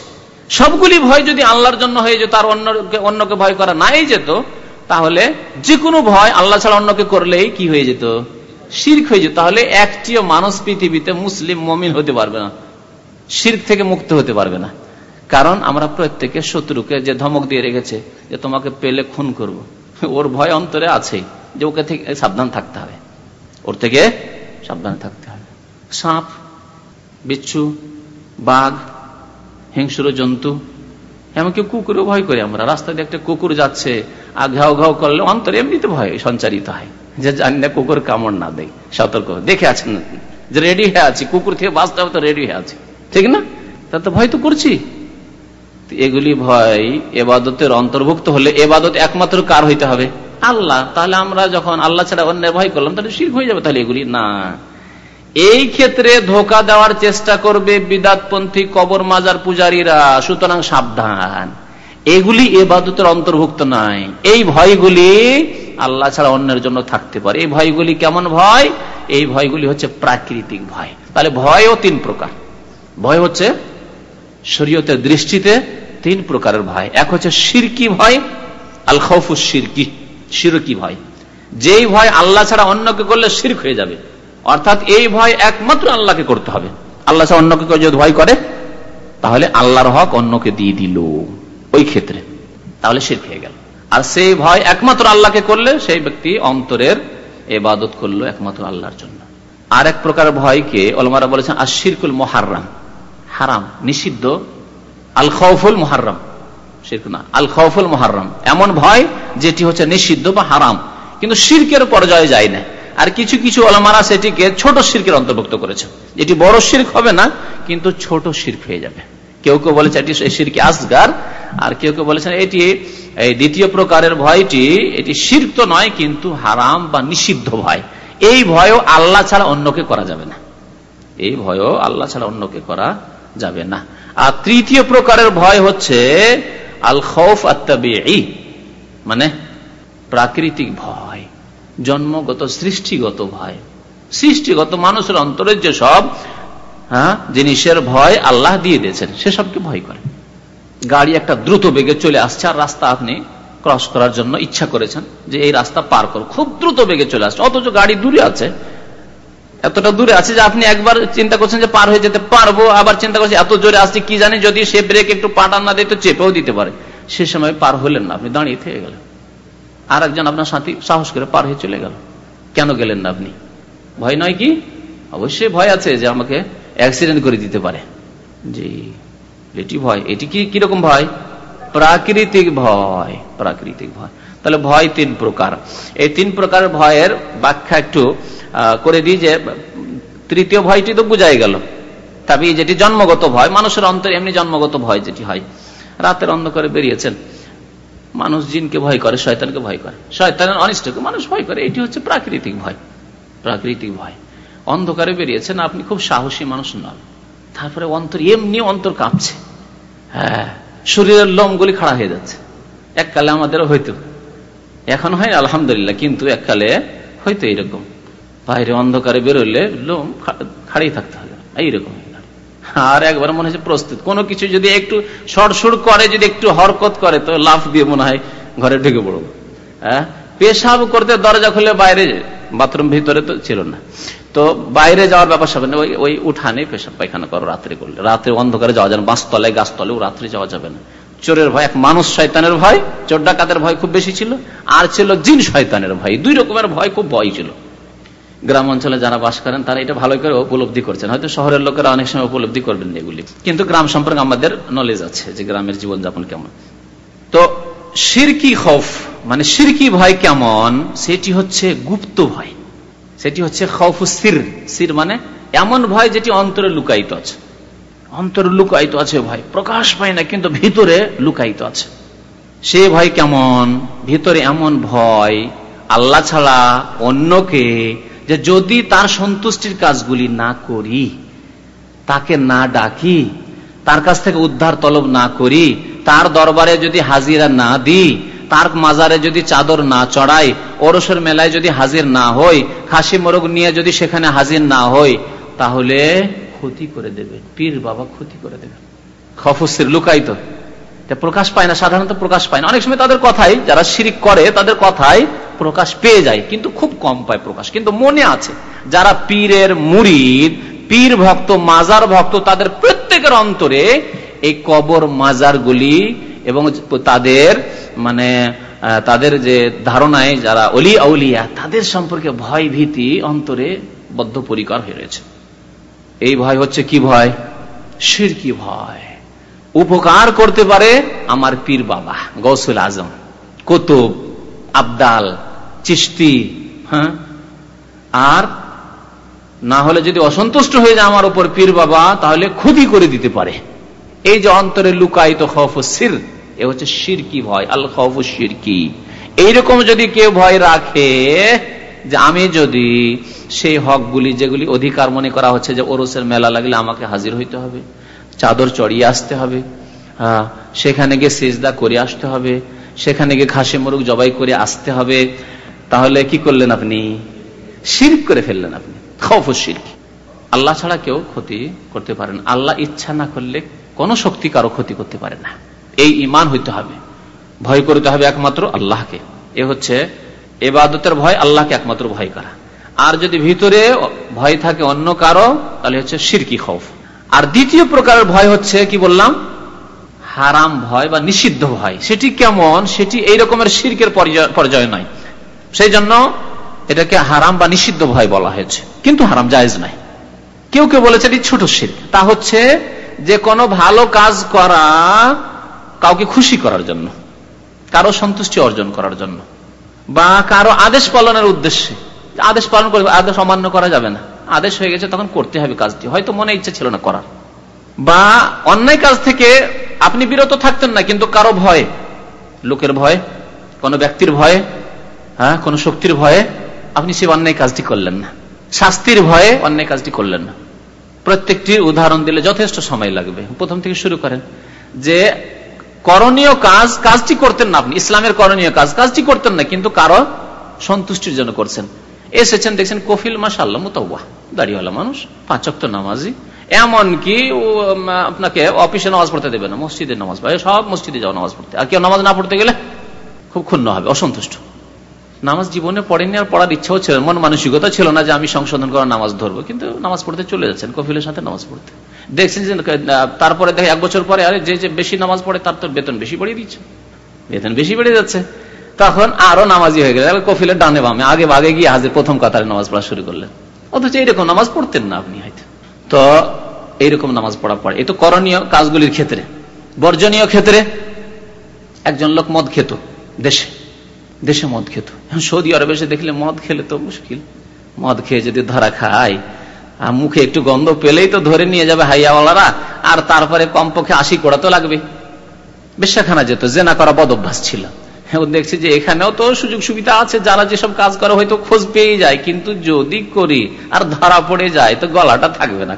সবগুলি ভয় যদি আল্লাহর জন্য হয়ে যেত, আর অন্যকে অন্যকে ভয় করা নাই যেত, তাহলে যে কোনো ভয় আল্লাহ ছাড়া অন্যকে করলেই কি হয়ে যেত? শির্ক হয়ে যেত তাহলে একটিও মানুষ পৃথিবীতে মুসলিম, মমিন হতে পারবে না। শির্ক থেকে মুক্ত হতে পারবে না। কারণ আমরা প্রত্যেকে শত্রুকে যে ধমক দিয়ে রেখেছে, যে তোমাকে পেলে খুন করব। ওর ভয় অন্তরে আছে যে ওকে থেকে সাবধান থাকতে হবে। ওর থেকে সাবধান থাকতে হবে। সাপ, বিচ্ছু, বাঘ, হিংস্র জন্তু, এমনকি কুকুরও ভয় করে আমরা। রাস্তা দিয়ে একটা কুকুর যাচ্ছে আর ঘাও ঘাও করলে অন্তরে এমনিতে ভয়, সঞ্চারিত হয়। যে জানি না কুকুর কামড় না দেয়, সতর্ক দেখে আছেন যে রেডি হয়ে আছি, কুকুর থেকে বাঁচতে হবে তো রেডি হয়ে আছে। ঠিক না? তা তো ভয় তো করছি। এগুলি ভয়, এবাদতের অন্তর্ভুক্ত হলে এবাদত একমাত্র কার হইতে হবে? আল্লাহ। তাহলে আমরা যখন আল্লাহ ছাড়া অন্যের ভয় করলাম, তাহলে শির হয়ে যাবে তাহলে এগুলি? না। এই ক্ষেত্রে ধোকা দেওয়ার চেষ্টা করবে বিদাতপন্থী, কবর মাজার পূজারীরা। সুতরাং সাবধান। এগুলি এবাদতের অন্তর্ভুক্ত নয়। এই ভয়গুলি আল্লাহ ছাড়া অন্যের জন্য থাকতে পারে। এই ভয়গুলি কেমন ভয়? এই ভয়গুলি হচ্ছে প্রাকৃতিক ভয়। তাহলে ভয়ও তিন প্রকার। ভয় হচ্ছে শরীয়তের দৃষ্টিতে তিন প্রকারের ভয়। এক হচ্ছে সিরকি ভয় আল খৌফু সিরকি সিরকি ভয়। যেই ভয় আল্লাহ ছাড়া অন্যকে করলে শির্ক হয়ে যাবে। অর্থাৎ এই ভয় একমাত্র আল্লাহকে করতে হবে। আল্লাহ ছাড়া অন্যকে যদি ভয় করে, তাহলে আল্লাহর হক অন্যকে দিয়ে দিল। ওই ক্ষেত্রে। তাহলে শির্ক হয়ে গেল। আর সেই ভয় একমাত্র আল্লাহকে করলে সেই ব্যক্তি অন্তরের এবাদত করল একমাত্র আল্লাহর জন্য। আর এক প্রকার ভয়কে অলমারা বলেছেন আশিরকুল মোহারাম হারাম, নিষিদ্ধ। আল খৌফুল মোহারাম না আল খৌফুল মোহারাম এমন ভয় যেটি হচ্ছে নিষিদ্ধ বা হারাম। কিন্তু শির্কের পর্যায়ে যায় না। আর কিছু কিছু অলমারা সেটিকে ছোট শির্কের অন্তর্ভুক্ত করেছে। এটি বড় শির্ক হবে না, কিন্তু ছোট শির্ক হয়ে যাবে। কেউ কেউ বলেছে এটি শিরকে আসগার, আর কেউ কেউ বলেছেন এটি এই দ্বিতীয় প্রকারের ভয়টি, এটি শির্ক তো নয়, কিন্তু হারাম বা নিষিদ্ধ ভয়। এই ভয়ও আল্লাহ ছাড়া অন্যকে করা যাবে না। এই ভয়ও আল্লাহ ছাড়া অন্যকে করা যাবে না। আর তৃতীয় প্রকারের ভয় হচ্ছে আল খৌফ আত্মাবি মানে প্রাকৃতিক ভয়, জন্মগত, সৃষ্টিগত ভয়। সৃষ্টিগত মানুষের অন্তরের যে সব হ্যাঁ? জিনিসের ভয় আল্লাহ দিয়ে দিয়েছেন সেসবকে ভয় করে। গাড়ি একটা দ্রুত বেগে চলে আসছে, আর রাস্তা আপনি ক্রস করার জন্য ইচ্ছা করেছেন যে এই রাস্তা পার করো খুব দ্রুত বেগে চলে আসছে, অথচ গাড়ি দূরে আছে। এতটা দূরে আছে যে আপনি একবার চিন্তা করছেন যে পার হয়ে যেতে পারব, আবার চিন্তা করছেন এত জোরে আসছে, কি জানি যদি সে ব্রেক একটু পাটান না দিতে চেপেও দিতে পারে। সে সময় পার হলেন না, আপনি দাঁড়িয়ে থেকে গেলেন। আর একজন আপনার সাথী সাহস করে পার হয়ে চলে গেল। কেন গেলেন না আপনি? ভয় নয় কি? অবশ্যই ভয় আছে যে আমাকে অ্যাক্সিডেন্ট করে দিতে পারে। জি, এটি ভয়। এটি কি, কীরকম ভয়? প্রাকৃতিক ভয় প্রাকৃতিক ভয়। তাহলে ভয় তিন প্রকার। এই তিন প্রকার ভয়ের ব্যাখ্যা একটু করে দিই যে, তৃতীয় ভয়টি তো বুঝাই গেল। তবে যেটি জন্মগত ভয়, মানুষের অন্তরে এমনি জন্মগত ভয় যেটি হয়, রাতের অন্ধকারে বেরিয়েছেন। মানুষ জিনকে ভয় করে, শয়তানকে ভয় করে। শয়তানের অনিষ্টকে মানুষ ভয় করে, এটি হচ্ছে প্রাকৃতিক ভয়। প্রাকৃতিক ভয়। অন্ধকারে বেরিয়েছেন, আপনি খুব সাহসী মানুষ নন। তারপরে অন্তর এমনি অন্তর কাঁপছে। হ্যাঁ শরীরের লোমগুলি খাড়া হয়ে যাচ্ছে। এককালে আমাদেরও হইতো। এখন হয় আলহামদুলিল্লাহ, কিন্তু এককালে হয়তো এইরকম। বাইরে অন্ধকারে বেরোলে লোম খাড়িয়ে থাকতে হবে। এইরকম আর একবার মনে হচ্ছে প্রস্তুত। কোনো কিছু যদি একটু সরসর করে, যদি একটু হরকত করে, তো লাফ দিয়ে মনে হয় ঘরে ঢুকে পড়ব। হ্যাঁ পেশাব করতে দরজা খুলে বাইরে, বাথরুম ভিতরে তো ছিল না। তো বাইরে যাওয়ার ব্যাপার সব ওই ওই উঠানে পেশাব পায়খানা করো, রাত্রে করলে। রাত্রে অন্ধকারে যাওয়া যাবে বাঁশতলায় গাছতলেও রাত্রে যাওয়া যাবে না। চোরের ভয়, এক মানুষ শয়তানের ভয়, চোর ডাকাতের ভয় খুব বেশি ছিল, আর ছিল জিন শয়তানের ভয়। দুই রকমের ভয় খুব ভয় ছিল। গ্রাম অঞ্চলে যারা বাস করেন, তারা এটা ভালো করে উপলব্ধি করছেন। হয়তো শহরের লোকেরা অনেক সময় উপলব্ধি করবেন এগুলি। কিন্তু গ্রাম সম্পর্কে আমাদের নলেজ আছে যে গ্রামের জীবনযাপন কেমন। তো সিরকি খফ মানে সিরকি ভয় কেমন? সেটি হচ্ছে গুপ্ত ভয়। সেটি হচ্ছে সির মানে এমন ভয় যেটি অন্তরে লুকায়িত আছে। অন্তরে লুকায়িত আছে ভয়। প্রকাশ পায় না, কিন্তু ভিতরে লুকায়িত আছে। সে ভয় কেমন? ভিতরে এমন ভয় আল্লাহ ছাড়া অন্যকে যে যদি তার সন্তুষ্টির কাজগুলি না করি, তাকে না ডাকি, তার কাছ থেকে উদ্ধার তলব না করি, তার দরবারে যদি হাজিরা না দিই তার মাজারে যদি চাদর না চড়াই, ওরসের মেলায় যদি হাজির না হই, খাসি মোরগ নিয়ে যদি সেখানে হাজির না হই, তাহলে ক্ষতি করে দেবে, পীর বাবা ক্ষতি করে দেবে। খফসির লুকাইত প্রকাশ পায় না, সাধারণত প্রকাশ পায় না। অনেক সময় তাদের কথাই, যারা শিরিক করে, তাদের কথাই প্রকাশ পেয়ে যায়, কিন্তু খুব কম পায় প্রকাশ। কিন্তু মনে আছে, যারা পীরের মুরিদ, পীর ভক্ত, মাজার ভক্ত, তাদের প্রত্যেকের অন্তরে এই কবর মাজারগুলি এবং তাদের মানে তাদের যে ধারণায় যারা অলি আউলিয়া, তাদের সম্পর্কে ভয় ভীতি অন্তরে বদ্ধপরিকর হয়ে রয়েছে। এই ভয় হচ্ছে কি ভয়? সিরকি ভয়। উপকার করতে পারে আমার পীর বাবা গৌসুল আজম, কুতুব, আবদাল চিস্তি হ্যাঁ? আর না হলে যদি অসন্তুষ্ট হয়ে যায় আমার উপর পীর বাবা, তাহলে ক্ষতি করে দিতে পারে। এই যে অন্তরে লুকায়িত খফ সির, এ হচ্ছে সিরকি ভয়, আল খফ সিরকি এইরকম যদি কেউ ভয় রাখে যে আমি যদি সেই হকগুলি যেগুলি অধিকার মনে করা হচ্ছে যে ওরসের মেলা লাগলে আমাকে হাজির হইতে হবে, চাদর চড়িয়ে আসতে হবে হ্যাঁ সেখানে গিয়ে সেজদা করে আসতে হবে, সেখানে গিয়ে ঘাসে মরুক জবাই করে আসতে হবে, তাহলে কি করলেন আপনি? শির্ক করে ফেললেন আপনি, খফ শির্ক। আল্লাহ ছাড়া কেউ ক্ষতি করতে পারেন আল্লাহ ইচ্ছা না করলে কোন শক্তি কারও ক্ষতি করতে পারে না। এই ইমান হইতে হবে। ভয় করতে হবে একমাত্র আল্লাহকে। এ হচ্ছে এবাদতের ভয়, আল্লাহকে একমাত্র ভয় করা। আর যদি ভিতরে ভয় থাকে অন্য কারও, তাহলে হচ্ছে সিরকি খৌফ। আর দ্বিতীয় প্রকারের ভয় হচ্ছে, কি বললাম? হারাম ভয় বা নিষিদ্ধ ভয়। সেটি কেমন? সেটি এই রকমের শির্কের পর্যায়ে নয়। সেই জন্য এটাকে হারাম বা নিষিদ্ধ ভয় বলা হয়েছে। কিন্তু হারাম জায়েজ নাই কেউ কেউ বলেছে এটি ছোট শির তা হচ্ছে যে কোনো ভালো কাজ করা কাউকে খুশি করার জন্য, কারও সন্তুষ্টি অর্জন করার জন্য, বা কারও আদেশ পালনের উদ্দেশ্যে। আদেশ পালন করে আদেশ অমান্য করা যাবে না। আদেশ হয়ে গেছে, তখন করতে হবে কাজটি। হয়তো মনে ইচ্ছে ছিল না করার। বা অন্যায় কাজ থেকে আপনি বিরত থাকতেন না, কিন্তু কারও ভয়, লোকের ভয়, কোন ব্যক্তির ভয়ে হ্যাঁ কোন শক্তির ভয়ে আপনি সে অন্যায় কাজটি করলেন না। শাস্তির ভয়ে অন্যায় কাজটি করলেন না। প্রত্যেকটির উদাহরণ দিলে যথেষ্ট সময় লাগবে। প্রথম থেকে শুরু করেন যে করণীয় কাজ, কাজটি করতেন না আপনি। ইসলামের করণীয় কাজ, কাজটি করতেন না, কিন্তু কারও সন্তুষ্টির জন্য করছেন। এসেছেন, দেখছেন, কফিল মাসাল্লাহ মোতাব্বাহ দাড়িওয়ালা মানুষ পাঁচক্ত নামাজি। এমনকি আপনাকে অফিসে নামাজ পড়তে দেবে না, মসজিদে নামাজ পড়ে, সব মসজিদে যাও নামাজ পড়তে। আর কেউ নামাজ না পড়তে গেলে খুব ক্ষুণ্ণ হবে, অসন্তুষ্ট। নামাজ জীবনে পড়েনি আর পড়ার ইচ্ছাও ছিল মন মানসিকতা ছিল না যে আমি সংশোধন করা নামাজ ধরবো। কিন্তু নামাজ পড়তে চলে যাচ্ছেন কফিলের সাথে নামাজ পড়তে। দেখছেন যে, তারপরে দেখে এক বছর পরে, আরে যে যে বেশি নামাজ পড়ে তার তো বেতন বেশি বাড়িয়ে দিচ্ছে। বেতন বেশি বেড়ে যাচ্ছে। তখন আরও নামাজি হয়ে গেলে কফিলের ডানে বামে, আগে বাগে গিয়ে হাজির প্রথম কাতারে নামাজ পড়া শুরু করলেন। অথচ এইরকম নামাজ পড়তেন না আপনি হয়তো। তো এইরকম নামাজ পড়া পড়ে। এই তো করণীয় কাজগুলির ক্ষেত্রে। বর্জনীয় ক্ষেত্রে একজন লোক মদ খেত দেশে। দেশে মদ খেত। সৌদি আরবে এসে দেখলে মদ খেলে তো মুশকিল। মদ খেয়ে যদি ধরা খায়, আর মুখে একটু গন্ধ পেলেই তো ধরে নিয়ে যাবে হাইয়াওয়ালারা, আর তারপরে কমপক্ষে আশি কোড়া তো লাগবে। বেশাখানা যেত, জেনা করা বদ অভ্যাস ছিল। দেখছি যে এখানেও তো সুযোগ সুবিধা আছে, যারা যেসব কাজ করে হয়তো খোঁজ পেয়ে যায়, কিন্তু যদি করি আর ধরা পড়ে যায়, তো গলাটা থাকবে না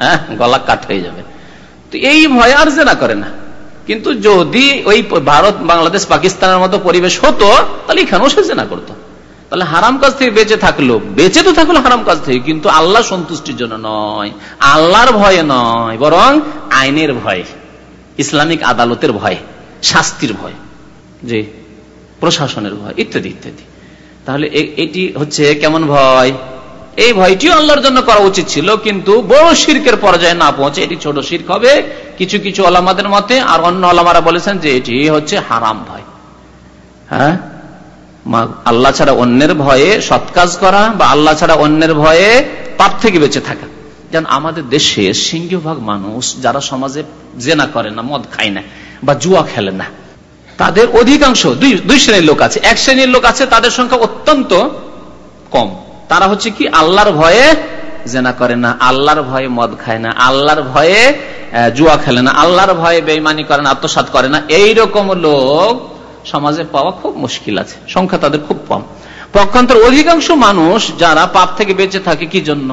হ্যাঁ গলা কাট হয়ে যাবে। তো এই ভয় আর জেনা করে না। কিন্তু যদি ওই ভারত, বাংলাদেশ, পাকিস্তানের মতো পরিবেশ হতো, তাহলে এখানেও সে জেনা করতো। তাহলে হারাম কাজ থেকে বেঁচে থাকল। বেঁচে তো থাকল হারাম কাজ থেকে, কিন্তু আল্লাহ সন্তুষ্টির জন্য নয়। আল্লাহর ভয়ে নয়, বরং আইনের ভয়, ইসলামিক আদালতের ভয়, শাস্তির ভয়, যে প্রশাসনের ভয়, ইত্যাদি ইত্যাদি। তাহলে এটি হচ্ছে কেমন ভয়? এই ভয়টিও আল্লাহর জন্য করা উচিত ছিল, কিন্তু বড় শির্কের পর্যায়ে না পৌঁছে, এটি ছোট শির্ক হবে। কিছু কিছু আলামাদের মতে, আর অন্য আলামারা বলেছেন যে এটি হচ্ছে হারাম ভয়। হ্যাঁ? আল্লাহ ছাড়া অন্যের ভয়ে সৎ কাজ করা বা আল্লাহ ছাড়া অন্যের ভয়ে পাপ থেকে বেঁচে থাকা। যেন আমাদের দেশে সিংহভাগ মানুষ যারা সমাজে জেনা করে না, মদ খায় না বা জুয়া খেলে না, তাদের অধিকাংশ দুই দুই শ্রেণির লোক আছে। এক শ্রেণির লোক আছে, তাদের সংখ্যা অত্যন্ত কম। তারা হচ্ছে কি, আল্লাহর ভয়ে জেনা করে না, আল্লাহর ভয়ে মদ খায় না, আল্লাহর ভয়ে জুয়া খেলে না, আল্লাহর ভয়ে বেইমানি করে না আত্মসাত করে না, এইরকম লোক সমাজে পাওয়া খুব মুশকিল আছে, সংখ্যা তাদের খুব কম। পক্ষান্তর অধিকাংশ মানুষ যারা পাপ থেকে বেঁচে থাকে, কি জন্য?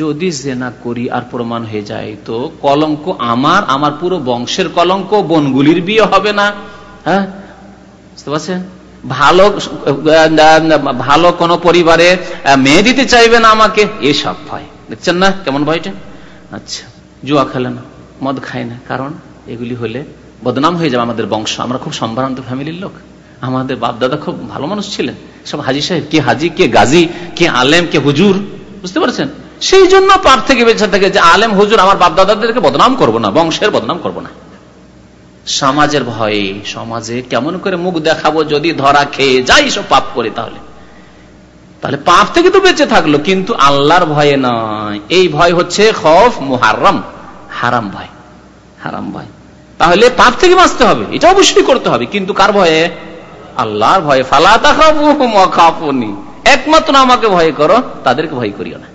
যদি জেনা করি আর প্রমাণ হয়ে যায়, তো কলঙ্ক আমার আমার পুরো বংশের কলঙ্ক, বনগুলির বিয়ে হবে না। হ্যাঁ? বুঝতে পারছেন? ভালো ভালো কোন পরিবারে মেয়ে দিতে চাইবে না আমাকে, এসব ভয়। দেখছেন না কেমন ভয়টা? আচ্ছা জুয়া খেলে না, মদ খায় না। কারণ এগুলি হলে বদনাম হয়ে যাবে আমাদের বংশ। আমরা খুব সম্ভ্রান্ত ফ্যামিলির লোক। আমাদের বাপ দাদা খুব ভালো মানুষ ছিলেন। সব হাজি সাহেব, কে হাজি, কে গাজী, কে আলেম, কে হুজুর, বুঝতে পারছেন? সেই জন্য পাপ থেকে বেঁচে থাকে যে আলেম, হুজুর, আমার বাপ দাদাদেরকে বদনাম করব না, বংশের বদনাম করব না। সমাজের ভয়ে, সমাজে কেমন করে মুখ দেখাবো যদি ধরা খেয়ে যাই সব পাপ করে তাহলে? তাহলে পাপ থেকে তো বেঁচে থাকল, কিন্তু আল্লাহর ভয়ে নয়। এই ভয় হচ্ছে খফ মুহারম হারাম ভয় হারাম ভয়। তাহলে পাপ থেকে বাঁচতে হবে, এটা অবশ্যই করতে হবে, কিন্তু কার ভয়ে? আল্লাহর ভয়ে। ফালাতা খাফুনি। একমাত্র আমাকে ভয় করো, তাদেরকে ভয় করিও না।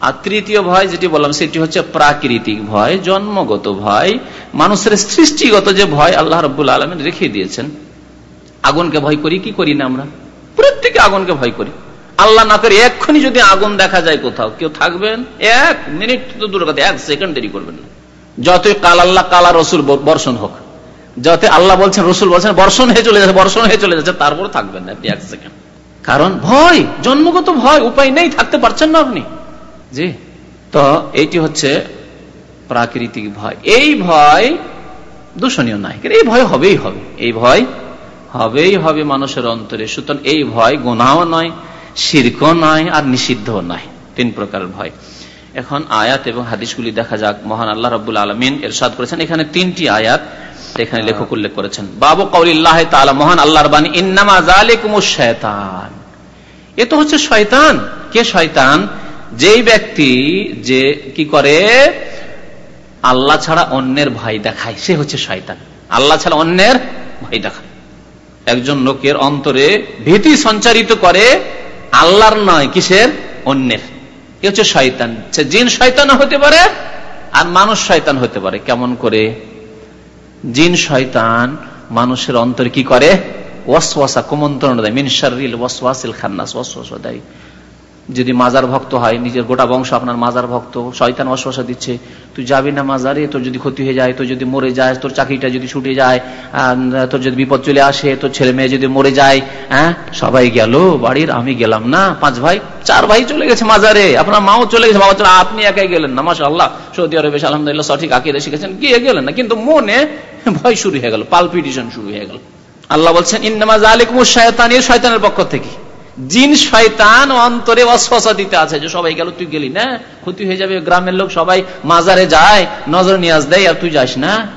আর তৃতীয় ভয় যেটি বললাম, সেটি হচ্ছে প্রাকৃতিক ভয়, জন্মগত ভয়, মানুষের সৃষ্টিগত যে ভয় আল্লাহ রব্বুল আলমিন রেখে দিয়েছেন। আগুনকে ভয় করি, কি করি না আমরা? প্রত্যেকে আগুনকে ভয় করি। আল্লাহ না করে এক্ষুনি যদি আগুন দেখা যায় কোথাও, কেউ থাকবেন? এক মিনিট তো দূর কথা, এক সেকেন্ড দেরি করবেন না। যতই কাল আল্লাহ, কালা রসুল বর্ষণ হোক যত আল্লাহ বলছেন, রসুল বলছেন, বর্ষণ হয়ে চলে যাচ্ছে, বর্ষণ হয়ে চলে যাচ্ছে তারপর থাকবেন না আপনি এক সেকেন্ড। কারণ ভয়, জন্মগত ভয়, উপায় নেই, থাকতে পারছেন না আপনি। জি। তো এইটি হচ্ছে প্রাকৃতিক ভয়। এই ভয় দূষণীয় নাই। এই ভয় হবেই হবে। এই ভয় হবেই হবে মানুষের অন্তরে। সুতরাং এই ভয় গোনাও নয় শির্ক নয় আর নিষিদ্ধ নয়। তিন প্রকারের ভয়। এখন আয়াত এবং হাদিসগুলি দেখা যাক। মহান আল্লাহ রবুল আলমিন এরশাদ করেছেন। এখানে তিনটি আয়াত এখানে লেখক উল্লেখ করেছেন। বাবু কৌলিল্লাহ তালা মহান আল্লাহর বাণী ইন্নামা শয়তান। এ তো হচ্ছে শয়তান। কে শয়তান? যেই ব্যক্তি যে কি করে? আল্লাহ ছাড়া অন্যের ভয় দেখায়। সে হচ্ছে শয়তান। আল্লাহ ছাড়া অন্যের ভয় দেখায়। একজন লোকের অন্তরে ভীতি সঞ্চারিত করে আল্লাহর নয়, কিসের? অন্যের। এ হচ্ছে শয়তান। জিন শয়তান হতে পারে আর মানুষ শয়তান হতে পারে। কেমন করে? জিন শয়তান মানুষের অন্তরে কি করে? ওয়াসওয়াসা, কুমন্ত্রণ দেয়। মিনসারিল ওয়াসওয়াসিল খান্নাস, ওয়াসওয়াসা দেয়। যদি মাজার ভক্ত হয়, নিজের গোটা বংশ আপনার মাজার ভক্ত, শয়তান অশ্বাসা দিচ্ছে, তুই যাবি না মাজারে তোর যদি ক্ষতি হয়ে যায়, তোর যদি মরে যায়, তোর চাকরিটা যদি ছুটে যায় তোর যদি বিপদ চলে আসে, তোর ছেলে মেয়ে যদি মরে যায় হ্যাঁ? সবাই গেল, বাড়ির আমি গেলাম না। পাঁচ ভাই, চার ভাই চলে গেছে মাজারে আপনার মাও চলে গেছে। বাবা আপনি একাই গেলেন না মাসা আল্লাহ সৌদি আরবে আলহামদুলিল্লাহ সঠিক আকিদে শিখেছেন। গিয়ে গেলেন না, কিন্তু মনে ভয় শুরু হয়ে গেল পালপিটিশন শুরু হয়ে গেল। আল্লাহ বলছেন ইন্নামাজ আলিকুম শয়তান শয়তানের পক্ষ থেকে। জিন শয়তান অন্তরে অস্পসা দিতে আছে যে সবাই গেল, তুই গেলি না? ক্ষতি হয়ে যাবে, গ্রামের লোক সবাই মাজারে যায়, নজর নিয়াজ দেয়, আর তুই যাস না?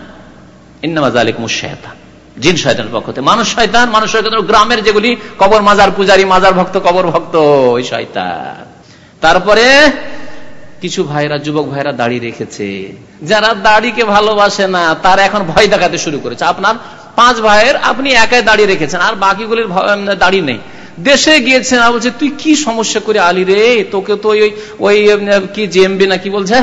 তারপরে কিছু ভাইরা, যুবক ভাইরা দাড়ি রেখেছে। যারা দাড়িকে ভালোবাসে না, তারা এখন ভয় দেখাতে শুরু করেছে। আপনার পাঁচ ভাইয়ের আপনি একাই দাড়ি রেখেছেন, আর বাকিগুলির দাড়ি নেই। দেশে গিয়েছেন আর বলছে, তুই কি সমস্যা করে আলি রে? তোকে তো ওই ওই কি জেএমবি না কি বলছে?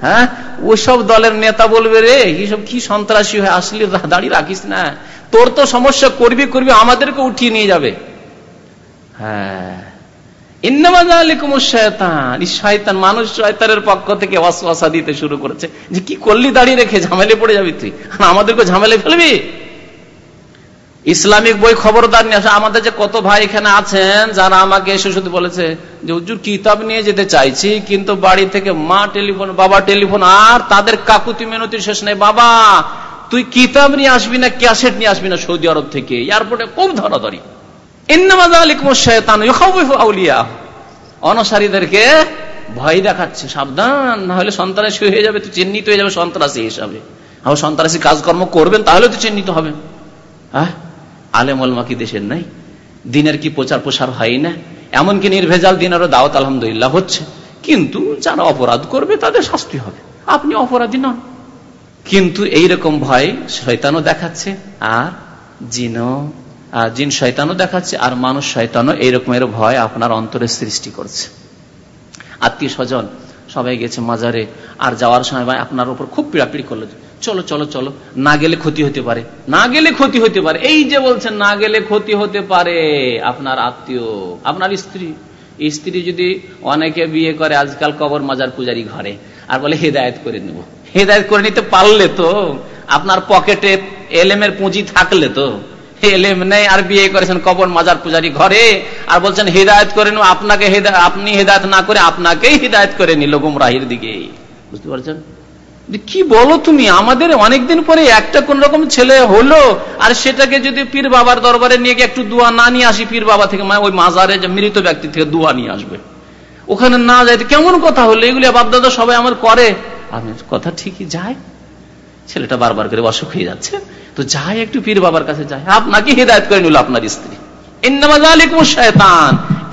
হ্যাঁ? ওইসব দলের নেতা বলবে রে। এইসব কি সন্ত্রাসী হয়ে আসলি? দাঁড়িয়ে রাখিস না। তোর তো সমস্যা, করবি করবি, আমাদেরকে উঠিয়ে নিয়ে যাবে। হ্যাঁ। শয়তান। মানুষ শয়তানের পক্ষ থেকে অসা দিতে শুরু করেছে। যে কি করলি? দাঁড়িয়ে রেখে ঝামেলে পড়ে যাবি তুই। আমাদেরকে ঝামেলে ফেলবি? ইসলামিক বই খবরদার নিয়ে আসে। আমাদের যে কত ভাই এখানে আছেন, যারা আমাকে এসে শুধু বলেছে যে উজ্জুর কিতাব নিয়ে যেতে চাইছি, কিন্তু বাড়ি থেকে মা টেলিফোন, বাবা টেলিফোন, আর তাদের কাকুতি মেনতির শেষ নেই। বাবা, তুই কিতাব নিয়ে আসবি না, ক্যাসেট নিয়ে আসবি না সৌদি আরব থেকে? এয়ারপোর্টে খুব ধরাধরি। অনসারীদেরকে ভয় দেখাচ্ছে, সাবধান, না হলে সন্ত্রাসী হয়ে যাবে, তুই চিহ্নিত হয়ে যাবে সন্ত্রাসী হিসাবে। সন্ত্রাসী কাজকর্ম করবেন, তাহলে তো চিহ্নিত হবে। হ্যাঁ? আলেমলমা কি দেশের নাই? দিনের কি প্রচার প্রসার হয় না? এমনকি নির্ভেজাল দিনেরও দাওয়াত আলহামদুলিল্লাহ হচ্ছে। কিন্তু যারা অপরাধ করবে, তাদের শাস্তি হবে। আপনি অপরাধী নন। কিন্তু এইরকম ভয় শয়তানও দেখাচ্ছে, আর জিনও জিন শয়তানও দেখাচ্ছে, আর মানুষ শয়তানও এইরকমের ভয় আপনার অন্তরে সৃষ্টি করছে। আত্মীয় স্বজন সবাই গেছে মাজারে, আর যাওয়ার সময় ভাই আপনার উপর খুব পিড়াপিড়ি করল চলো চলো চলো, না গেলে ক্ষতি হতে পারে, না গেলে ক্ষতি হতে পারে, এই যে বলছেন, না গেলে ক্ষতি হতে পারে, আপনার আত্মীয়, আপনার স্ত্রী স্ত্রী যদি অনেকে বিয়ে করে, আজকাল কবর মাজার পূজারি ঘরে, আর বলে, হেদায়ত করে নেব, হেদায়ত করে নিতে পারলে তো, আপনার পকেটে এলেমের পুঁজি থাকলে তো এলেম নেই আর বিয়ে করেছেন কবর মাজার পূজারি ঘরে। আর বলছেন করে আপনাকে আপনি না করে আপনাকেই করে নিল গুমরাহির দিকে। বুঝতে পারছেন? কি বলো তুমি? আমাদের অনেকদিন পরে একটা কোন রকম ছেলে হলো, আর সেটাকে যদি পীর বাবার দরবারে নিয়ে গিয়ে একটু দোয়া না নিয়ে আসি, পীর বাবা থেকে মানে ওই মাজারে যে মৃত ব্যক্তি থেকে দোয়া নিয়ে আসবে। ওখানে না যাইতে কেমন কথা হলো? এগুলি বাপদাদা সবাই আমার করে। আমি কথা ঠিকই যায় ছেলেটা বারবার করে অসুখ হয়ে যাচ্ছে। তো যাই একটু পীর বাবার কাছে যায়। আপনাকে হৃদায়ত করে নিল আপনার স্ত্রী।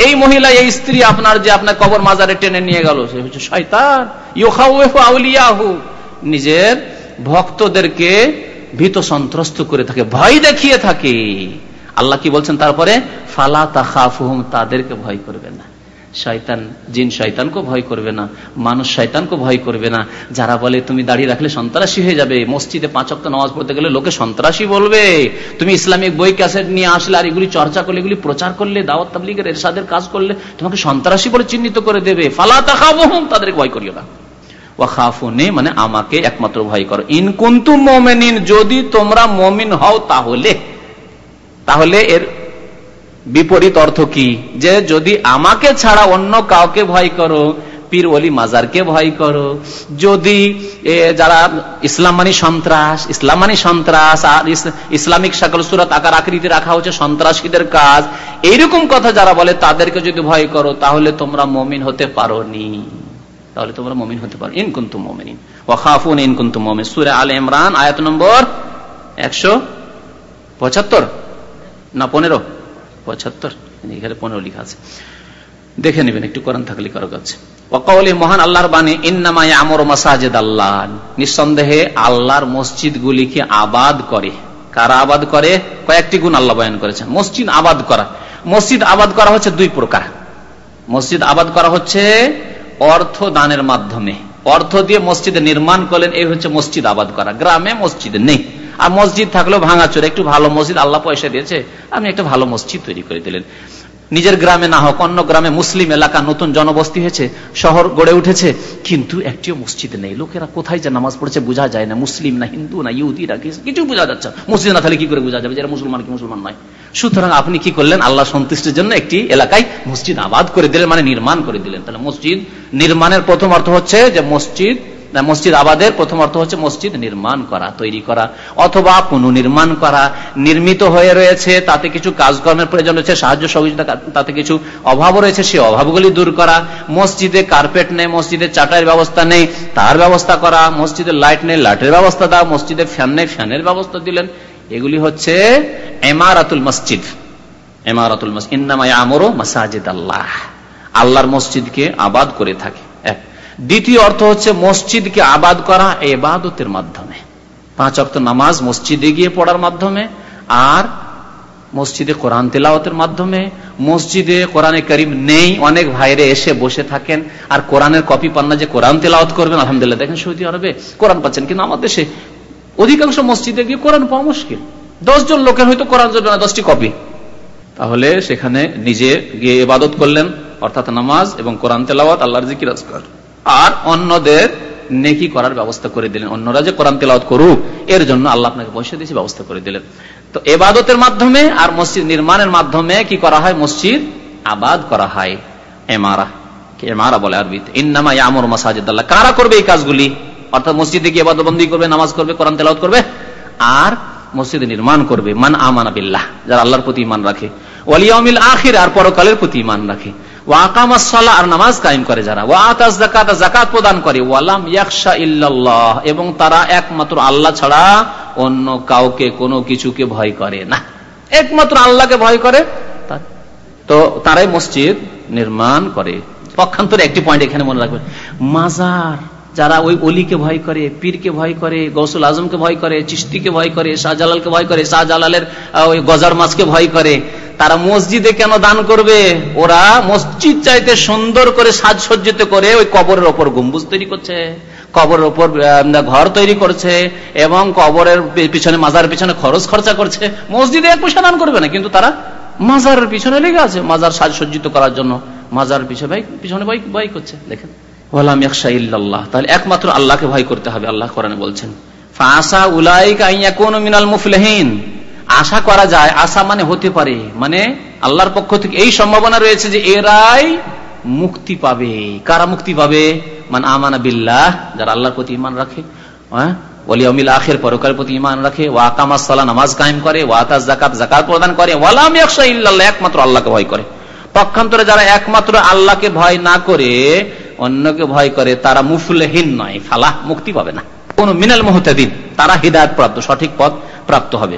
এই মহিলা, এই স্ত্রী আপনার যে আপনার কবর মাজারে টেনে নিয়ে গেল, সে হচ্ছে শয়তান। ইউখাউ নিজের ভক্তদেরকে ভীত সন্ত্রস্ত করে থাকে, ভয় দেখিয়ে থাকে। আল্লাহ কি বলছেন? তারপরে, ফালা তাহুম তাদেরকে ভয় করবে না। শয়তান, জিন শয়তানকে ভয় করবে না, মানুষ শয়তানকে ভয় করবে না। যারা বলে, তুমি দাঁড়িয়ে রাখলে সন্ত্রাসী হয়ে যাবে, মসজিদে পাঁচ অক্ট নামাজ পড়তে গেলে লোকে সন্ত্রাসী বলবে। তুমি ইসলামিক বই ক্যাসেট নিয়ে আসলে আর এগুলি চর্চা করলে, এগুলি প্রচার করলে, দাওয়াত তাবলিগের এরশাদের কাজ করলে তোমাকে সন্ত্রাসী বলে চিহ্নিত করে দেবে। ফালা তাহুম তাদেরকে ভয় করিও না। ওয়াখাফুনে মানে আমাকে একমাত্র ভয় করো। ইনকুন্তু মোমেনিন, যদি তোমরা মমিন হও তাহলে তাহলে এর বিপরীত অর্থ কি? যে যদি আমাকে ছাড়া অন্য কাউকে ভয় করো, পীর অলি মাজারকে ভয় করো, যদি যারা ইসলাম মানি সন্ত্রাস ইসলাম মানি সন্ত্রাস, আর ইসলামিক সকল সুরত আকার আকৃতি রাখা হচ্ছে সন্ত্রাসীদের কাজ, এইরকম কথা যারা বলে, তাদেরকে যদি ভয় করো, তাহলে তোমরা মমিন হতে পারো নি তাহলে তোমরা মমিন হতে পারো। ইনকুন্তু মমিন ওয়াখাফুন ইনকুন্তু মমিন সুরে আল ইমরান, আয়াত নম্বর একশো পঁচাত্তর না পনেরো? পঁচাত্তর এখানে পনেরো লিখা আছে। দেখে নেবেন, একটু কোরআন থাকলে কারও কাছে। ওকাউলি মহান আল্লাহর বাণী ইন্নামাই আমর মাসাজেদ আল্লাহ নিঃসন্দেহে আল্লাহর মসজিদ গুলিকে আবাদ করে। কারা আবাদ করে? কয়েকটি গুণ আল্লাহ বয়ান করেছেন। মসজিদ আবাদ করা। মসজিদ আবাদ করা হচ্ছে দুই প্রকার। মসজিদ আবাদ করা হচ্ছে অর্থ দানের মাধ্যমে। অর্থ দিয়ে মসজিদে নির্মাণ করলেন, এই হচ্ছে মসজিদ আবাদ করা। গ্রামে মসজিদে নেই। আর মসজিদ থাকলেও ভাঙাচোর। একটু ভালো মসজিদ আল্লাহ পয়সা দিয়েছে, আপনি একটা ভালো মসজিদ তৈরি করে দিলেন। নিজের গ্রামে না হোক, অন্য গ্রামে মুসলিম এলাকা নতুন জনবস্তি হয়েছে, শহর গড়ে উঠেছে, কিন্তু একটিও মসজিদ নেই। লোকেরা কোথায় যে নামাজ পড়েছে বোঝা যায় না। মুসলিম না হিন্দু না ইহুদিরা কিছু বোঝা যাচ্ছে মসজিদ না থাকলে কি করে বোঝা যাবে যারা মুসলমান কি মুসলমান নয়? সুতরাং আপনি কি করলেন? আল্লাহ সন্তুষ্টির জন্য একটি এলাকায় মসজিদ আবাদ করে দিলেন মানে নির্মাণ করে দিলেন। তাহলে মসজিদ নির্মাণের প্রথম অর্থ হচ্ছে যে মসজিদ মসজিদ আবাদের প্রথম অর্থ হচ্ছে মসজিদ নির্মাণ করা, তৈরি করা, অথবা পুনর্নির্মাণ করা, নির্মিত হয়ে রয়েছে, তাতে কিছু কাজকর্মের প্রয়োজন রয়েছে, সাহায্য সহযোগিতা তাতে কিছু অভাব রয়েছে সেই অভাবগুলি দূর করা, মসজিদে কার্পেট নেই, মসজিদে চাটার ব্যবস্থা নেই, তার ব্যবস্থা করা, মসজিদে লাইট নেই, লাইটের ব্যবস্থা দাও, মসজিদে ফ্যান নেই, ফ্যানের ব্যবস্থা দিলেন, এগুলি হচ্ছে এমারাতুল মসজিদ। এমারাতুল মসজিদ ইন্নামাই আমরো মাসাজিদ আল্লাহ আল্লাহর মসজিদকে আবাদ করে থাকে। দ্বিতীয় অর্থ হচ্ছে মসজিদকে আবাদ করা এবাদতের মাধ্যমে। পাঁচ অক্ট নামাজ মসজিদে গিয়ে পড়ার মাধ্যমে, আর মসজিদে কোরআন তেলাওয়াতের মাধ্যমে। মসজিদে কোরআনে করিম নেই, অনেক ভাইরে এসে বসে থাকেন, আর কোরআনের কপি পান্না যে কোরআন তেলাওয়াত করবেন। আলহামদুলিল্লাহ, দেখেন সৌদি আরবে কোরআন পাচ্ছেন কিন্তু আমাদের দেশে অধিকাংশ মসজিদে গিয়ে কোরআন পাওয়া মুশকিল। দশজন লোকের হয়তো কোরআন যাবে না, দশটি কপি। তাহলে সেখানে নিজে গিয়ে ইবাদত করলেন, অর্থাৎ নামাজ এবং কোরআন তেলাওয়াত, আল্লাহর জিকির আজকার। আর অন্যদের নেকি করার ব্যবস্থা করে দিলেন। অন্যরা যে কোরআন তেলাওয়াত করুক, এর জন্য আল্লাহ আপনাকে পয়সা দিয়েছে, ব্যবস্থা করে দিলেন। তো এবাদতের মাধ্যমে আর মসজিদ নির্মাণের মাধ্যমে কি করা হয়? মসজিদ আবাদ করা হয়। এমারা। মান আল্লাহর প্রতি ইমান রাখে। ওয়ালিয়ামিল আখির, আর পরকালের প্রতি ইমান রাখে। আর নামাজ কায়েম করে যারা। ওয়াতাজ জাকাত প্রদান করে। ওয়ালাম ইল্লাল্লাহ। এবং তারা একমাত্র আল্লাহ ছাড়া অন্য কাউকে, কোনো কিছুকে ভয় করে না। একমাত্র আল্লাহকে ভয় করে তো তারাই মসজিদ নির্মাণ করে। পক্ষান্তরে একটি পয়েন্ট এখানে মনে রাখবেন। মাজার। যারা ওই অলিকে ভয় করে, পীরকে ভয় করে, গৌসুল আজমকে ভয় করে চিস্তিকে ভয় করে, শাহজালালকে ভয় করে, শাহজালালের ওই গজার মাছকে ভয় করে, তারা মসজিদে কেন দান করবে? ওরা মসজিদ চাইতে সুন্দর করে সাজসজ্জিত করে ওই কবরের ওপর গম্বুজ তৈরি করছে, কবরের ওপর ঘর তৈরি করছে এবং কবরের পিছনে, মাজার পিছনে খরচ খরচা করছে। মসজিদে এক পয়সা দান করবে না, কিন্তু তারা মাজারের পিছনে লেগে আছে, মাজার সাজসজ্জিত করার জন্য। মাজার পিছনে পিছনে বই করছে, দেখেন। ওলাম একশা ইল্লাল্লাহ। তাহলে একমাত্র আল্লাহকে ভয় করতে হবে, আল্লাহ কোরআনে বলছেন। ফাসা উলাইকা ইয়াকুনু মিনাল মুফলিহিন। আশা করা যায়, আশা মানে হতে পারে মানে আল্লাহর পক্ষ থেকে এই সম্ভাবনা রয়েছে যে এরাই মুক্তি পাবে। কারা মুক্তি পাবে? মানে আমানা বিল্লাহ, যারা আল্লাহর প্রতি ইমান রাখে। হ্যাঁ? ওলিয়মিল আখের পরকার প্রতি ইমান রাখে। ওয়াকামাসাল্লাহ নামাজ কায়েম করে। ওয়াতাজ জাকাত জাকাত প্রদান করে। ওয়ালাম একশা ইল্লাল্লাহ, একমাত্র আল্লাহকে ভয় করে। পক্ষান্তরে যারা একমাত্র আল্লাহকে ভয় না করে অন্যকে ভয় করে, তারা মুফলহীন নয়, ফালাহ, মুক্তি পাবে না। কোন মিনাল মুহতাদিন, তারা হৃদায়ত প্রাপ্ত, সঠিক পথ প্রাপ্ত হবে।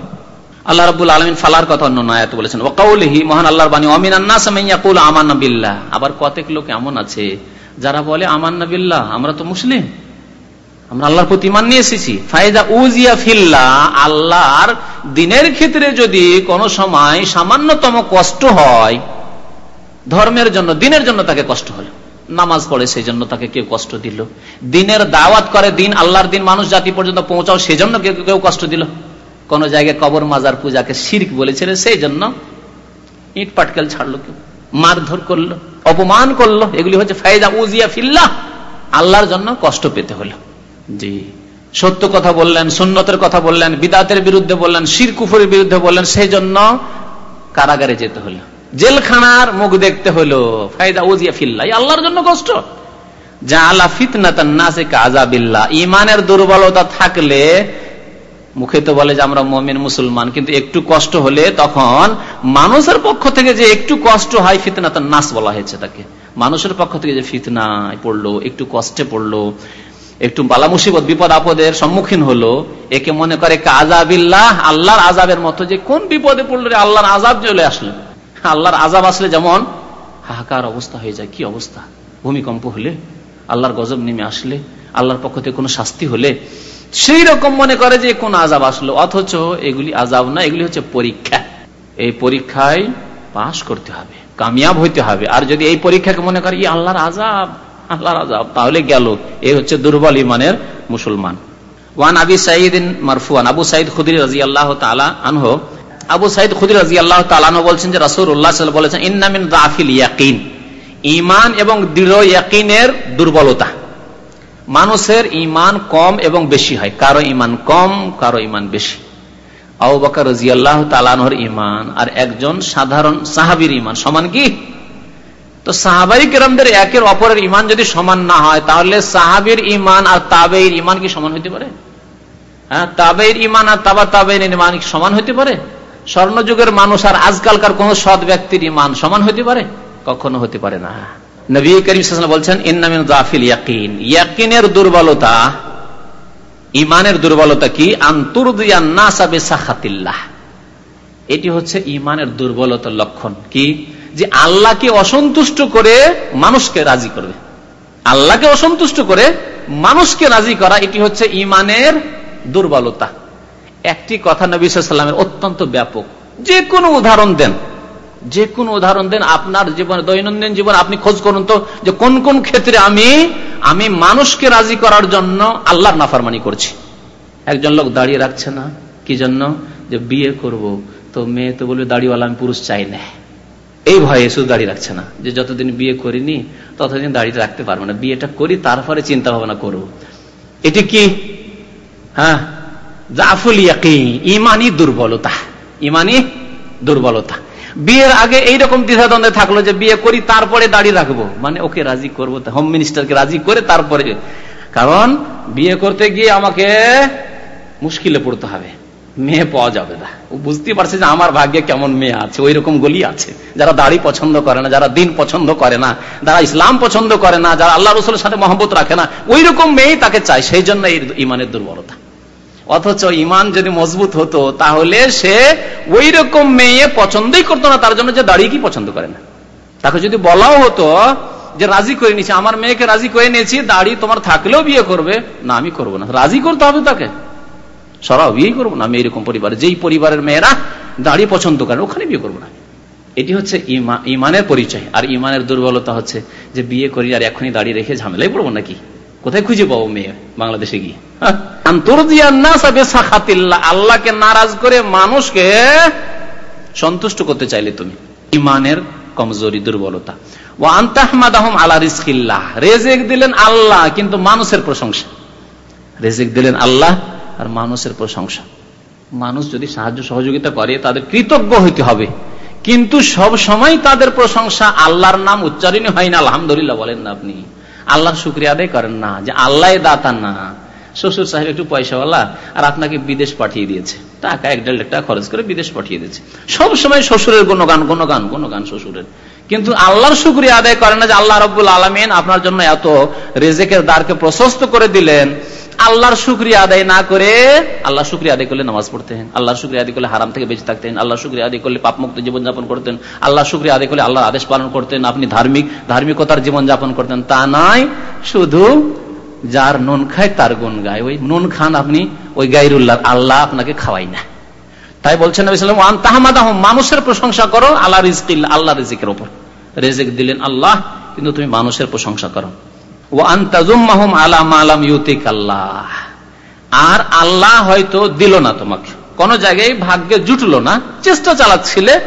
আল্লাহ রাবুল আলমিন ফালার কথা অন্য নায়াত বলেছেন ওকাউলিহি মহান আল্লাহর বাণী অমিনান্নাসামাইয়াকুল আমান বিল্লাহ। আবার কতেক লোক এমন আছে, যারা বলে আমান বিল্লাহ, আমরা তো মুসলিম। আমরা আল্লাহর প্রতি মান নিয়ে এসেছি। ফায়দা উজিয়া ফিল্লা আল্লাহর দিনের ক্ষেত্রে যদি কোন সময় সামান্যতম কষ্ট হয়, ধর্মের জন্য, দিনের জন্য তাকে কষ্ট হলো। নামাজ পড়ে সেই জন্য তাকে কেউ কষ্ট দিল। দিনের দাওয়াত করে দিন, আল্লাহর দিন মানুষ জাতি পর্যন্ত পৌঁছাও সেই জন্য কেউ কেউ কষ্ট দিল। কোন জায়গায় কবর মাজার পূজাকে শির্ক বলেছিল সেই জন্য ইট পাটকেল ছাড়লো কেউ। মারধর করল, অপমান করল। এগুলি হচ্ছে ফায়দা উজিয়া ফিল্লা আল্লাহর জন্য কষ্ট পেতে হলো। জি। সত্য কথা বললেন, সুন্নতের কথা বললেন, বিদাতের বিরুদ্ধে বললেন শিরকুফুরের বিরুদ্ধে বললেন সেই জন্য কারাগারে যেতে হলো। জেলখানার মুখ দেখতে হলো। আল্লাহর জন্য কষ্ট। ইমানের দুর্বলতা থাকলে মুখে তো বলে যে আমরা মমিন, মুসলমান, কিন্তু একটু কষ্ট হলে তখন মানুষের পক্ষ থেকে যে একটু কষ্ট হয় ফিতনা তার নাস বলা হয়েছে তাকে। মানুষের পক্ষ থেকে যে ফিতনায় পড়ল, একটু কষ্টে পড়ল, একটু বালা মুসিবত, বিপদ আপদের সম্মুখীন হলো, একে মনে করে আজাবিল্লাহ আল্লাহর আজাবের মতো যে কোন বিপদে পড়ল রে, আল্লাহর আজাব চলে আসলো। আল্লাহর আজাব আসলে যেমন হাহাকার অবস্থা হয়ে যায়, কি অবস্থা? ভূমিকম্প হলে, আল্লাহর গজব নেমে আসলে, আল্লাহর পক্ষ থেকে কোনো শাস্তি হলে, সেই রকম মনে করে যে কোন আজাব আসলো। অথচ এগুলি আজাব না, এগুলি হচ্ছে পরীক্ষা। এই পরীক্ষায় পাশ করতে হবে, কামিয়াব হইতে হবে। আর যদি এই পরীক্ষাকে মনে করে আল্লাহর আজাব আল্লাহর আজাব তাহলে গেল। এই হচ্ছে দুর্বল ইমানের মুসলমান। ওয়ান আবি সাইদিন মারফুয়ান, আবু সাইদ খুদির রাজি আল্লাহ তালা আনহ আবু সাইদ খুদির রাজি আল্লাহ তালানো বলছেন যে রাসুল উল্লাহ বলেছেন ইন্নামিন দাফিল ইয়াকিন। ইমান এবং দৃঢ় ইয়াকিনের দুর্বলতা। মানুষের ইমান কম এবং বেশি হয়। কারও ইমান কম, কারও ইমান বেশি। আবু বকর ইমান আর একজন সাধারণ সাহাবির ইমান সমান কি? তো সাহাবাই কেরামদের একের অপরের ইমান যদি সমান না হয়, তাহলে সাহাবির ইমান আর তাবের ইমান কি সমান হইতে পারে? হ্যাঁ তাবের ইমান আর তাবা তাবের ইমান সমান হইতে পারে? স্বর্ণযুগের মানুষ আর আজকালকার কোন সৎ ব্যক্তির ইমান সমান হইতে পারে? কখনো হতে পারে না। নবী করিম বলছেন ইন্নামিন জাফিল ইয়াকিন। ইয়াকিনের দুর্বলতা ইমানের দুর্বলতা কি? আন্তর্দিয়ান্নাসাবিল্লাহ এটি হচ্ছে ইমানের দুর্বলতার লক্ষণ। কি? যে আল্লাহকে অসন্তুষ্ট করে মানুষকে রাজি করবে। আল্লাহকে অসন্তুষ্ট করে মানুষকে রাজি করা, এটি হচ্ছে ইমানের দুর্বলতা। একটি কথা নবী সাল্লামের অত্যন্ত ব্যাপক। যে কোনো উদাহরণ দেন। যে কোনো উদাহরণ দেন, আপনার জীবনে, দৈনন্দিন জীবন আপনি খোঁজ করুন তো, যে কোন কোন ক্ষেত্রে আমি আমি মানুষকে রাজি করার জন্য আল্লাহর নাফারমানি করছি। একজন লোক দাঁড়িয়ে রাখছে না, কি জন্য? যে বিয়ে করব, তো মেয়ে তো বলবে, দাড়িওয়ালা আমি পুরুষ চাই না। এই ভয়ে শুধু দাঁড়িয়ে রাখছে না। যে যতদিন বিয়ে করিনি, ততদিন দাঁড়িয়ে রাখতে পারব না। বিয়েটা করি, তারপরে চিন্তা ভাবনা করব। এটি কি? হ্যাঁ? জাফুল ইমানি দুর্বলতা ইমানি দুর্বলতা। বিয়ের আগে এইরকম দ্বিধাদ্বন্দ্বে থাকল যে বিয়ে করি, তারপরে দাঁড়িয়ে রাখব। মানে ওকে রাজি করব হোম মিনিস্টারকে রাজি করে তারপরে। কারণ বিয়ে করতে গিয়ে আমাকে মুশকিলে পড়তে হবে। মেয়ে পাওয়া যাবে না। ও বুঝতে পারছে যে আমার ভাগ্যে কেমন মেয়ে আছে ওই রকম গলি আছে। যারা দাড়ি পছন্দ করে না, যারা দিন পছন্দ করে না, যারা ইসলাম পছন্দ করে না, যারা আল্লাহ রসুলের সাথে মহব্বত রাখে না ওই রকম মেয়েই তাকে চায়। সেই জন্য এই ইমানের দুর্বলতা। অথচ ইমান যদি মজবুত হতো, তাহলে সে ওই রকম মেয়ে পছন্দই করতো না, তার জন্য যে দাঁড়িয়ে কি পছন্দ করে না। তাকে যদি বলাও হতো যে রাজি করে নিয়েছি, আমার মেয়েকে রাজি করে নিয়েছি, দাড়ি তোমার থাকলেও বিয়ে করবে। না, আমি করব না। রাজি করতে হবে তাকে। সরাও বিয়ে করব না, আমি এরকম পরিবার। যেই পরিবারের মেয়েরা দাড়ি পছন্দ করে, ওখানে বিয়ে করব না। এটি হচ্ছে ইমানের পরিচয়। আর ইমানের দুর্বলতা হচ্ছে যে বিয়ে করি আর এখনই দাঁড়িয়ে রেখে ঝামেলাই পড়ব নাকি? কোথায় খুঁজে পাবো মেয়ে বাংলাদেশে গিয়ে? আল্লাহকে নারাজ করে মানুষকে সন্তুষ্ট করতে চাইলে তুমি। ইমানের কমজোরি, দুর্বলতা। ও রেজেক দিলেন আল্লাহ, কিন্তু মানুষের প্রশংসা। রেজেক দিলেন আল্লাহ আর মানুষের প্রশংসা। মানুষ যদি সাহায্য সহযোগিতা করে, তাদের কৃতজ্ঞ হইতে হবে। কিন্তু সব সময় তাদের প্রশংসা আল্লাহর নাম উচ্চারণই হয় না। আলহামদুলিল্লাহ বলেন না আপনি। আল্লাহর শুক্রিয়া আদায় করেন না, যে আল্লাহ দাতা না। শ্বশুর সাহেব একটু পয়সাওয়ালা, আর আপনাকে বিদেশ পাঠিয়ে দিয়েছে। টাকা, এক দেড় টাকা খরচ করে বিদেশ পাঠিয়ে দিয়েছে। সব সময় শ্বশুরের গান গুণগান গান শ্বশুরের। কিন্তু আল্লাহর শুক্রিয়া আদায় করেন না যে আল্লাহ রব্বুল আলমিন আপনার জন্য এত রেজেকের দ্বারকে প্রশস্ত করে দিলেন। আল্লাহর শুক্রিয়া আদায় না করে আল্লাহ শুক্রিয়া আদায় করলে নামাজ পড়তেন, আল্লাহর শুক্রিয়া আদায় করলে হারাম থেকে বেঁচে থাকতেন আল্লাহ শুক্রিয়া আদায় করলে পাপমুক্ত জীবনযাপন করতেন আল্লাহ শুক্রিয়া আদায় করলে আল্লাহর আদেশ পালন করতেন, আপনি ধার্মিক, ধার্মিকতার জীবনযাপন করতেন। তা নয়, শুধু যার নুন খায় তার গুণ গায়। ওই নুন খান আপনি, ওই গাইরুল্লাহ আল্লাহ আপনাকে খাওয়াই না। তাই বলছেন মানুষের প্রশংসা করো আল্লাহ রিজিক আল্লাহ রিজিকের ওপর রেজেক দিলেন আল্লাহ, কিন্তু তুমি মানুষের প্রশংসা করো। আর আল্লাহ হয়তো দিল না তোমাকে। কোন জায়গায় ভাগ্যে জুটলো না, চেষ্টা চালাচ্ছিলে,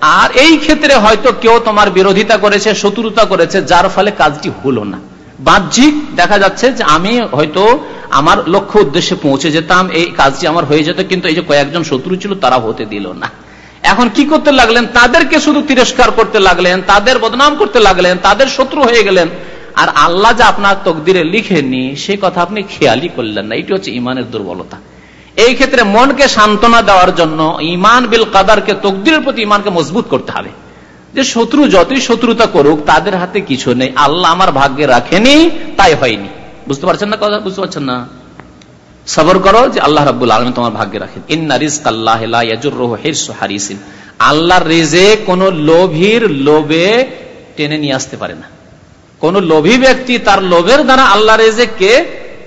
আর এই ক্ষেত্রে হয়তো কেউ তোমার বিরোধিতা করেছে, শত্রুতা করেছে, যার ফলে কাজটি হলো না। বাহ্যিক দেখা যাচ্ছে যে আমি হয়তো আমার লক্ষ্য উদ্দেশ্যে পৌঁছে যেতাম, এই কাজটি আমার হয়ে যেত, কিন্তু এই যে কয়েকজন শত্রু ছিল, তারা হতে দিল না। এখন কি করতে লাগলেন? তাদেরকে শুধু তিরস্কার করতে লাগলেন, তাদের বদনাম করতে লাগলেন, তাদের শত্রু হয়ে গেলেন। আর আল্লাহ যে আপনার তকদিরে লিখেনি সে কথা আপনি খেয়ালই করলেন না। এটি হচ্ছে ইমানের দুর্বলতা। এই ক্ষেত্রে মনকে সান্ত্বনা দেওয়ার জন্য ইমান বিল কাদারকে, তকদিরের প্রতি ইমানকে মজবুত করতে হবে। যে শত্রু যতই শত্রুতা করুক, তাদের হাতে কিছু নেই। আল্লাহ আমার ভাগ্যে রাখেনি, তাই হয়নি। বুঝতে পারছেন না কথা? বুঝতে পারছেন না? সবর করো যে আল্লাহ রাবুল আলম তোমার ভাগ্যে রাখেন। ইন্না রিস্ক আল্লাহ আল্লাহর রেজে কোন লোভীর লোভে টেনে নিয়ে আসতে পারে না। কোন লোভী ব্যক্তি তার লোভের দ্বারা আল্লাহ রেজেককে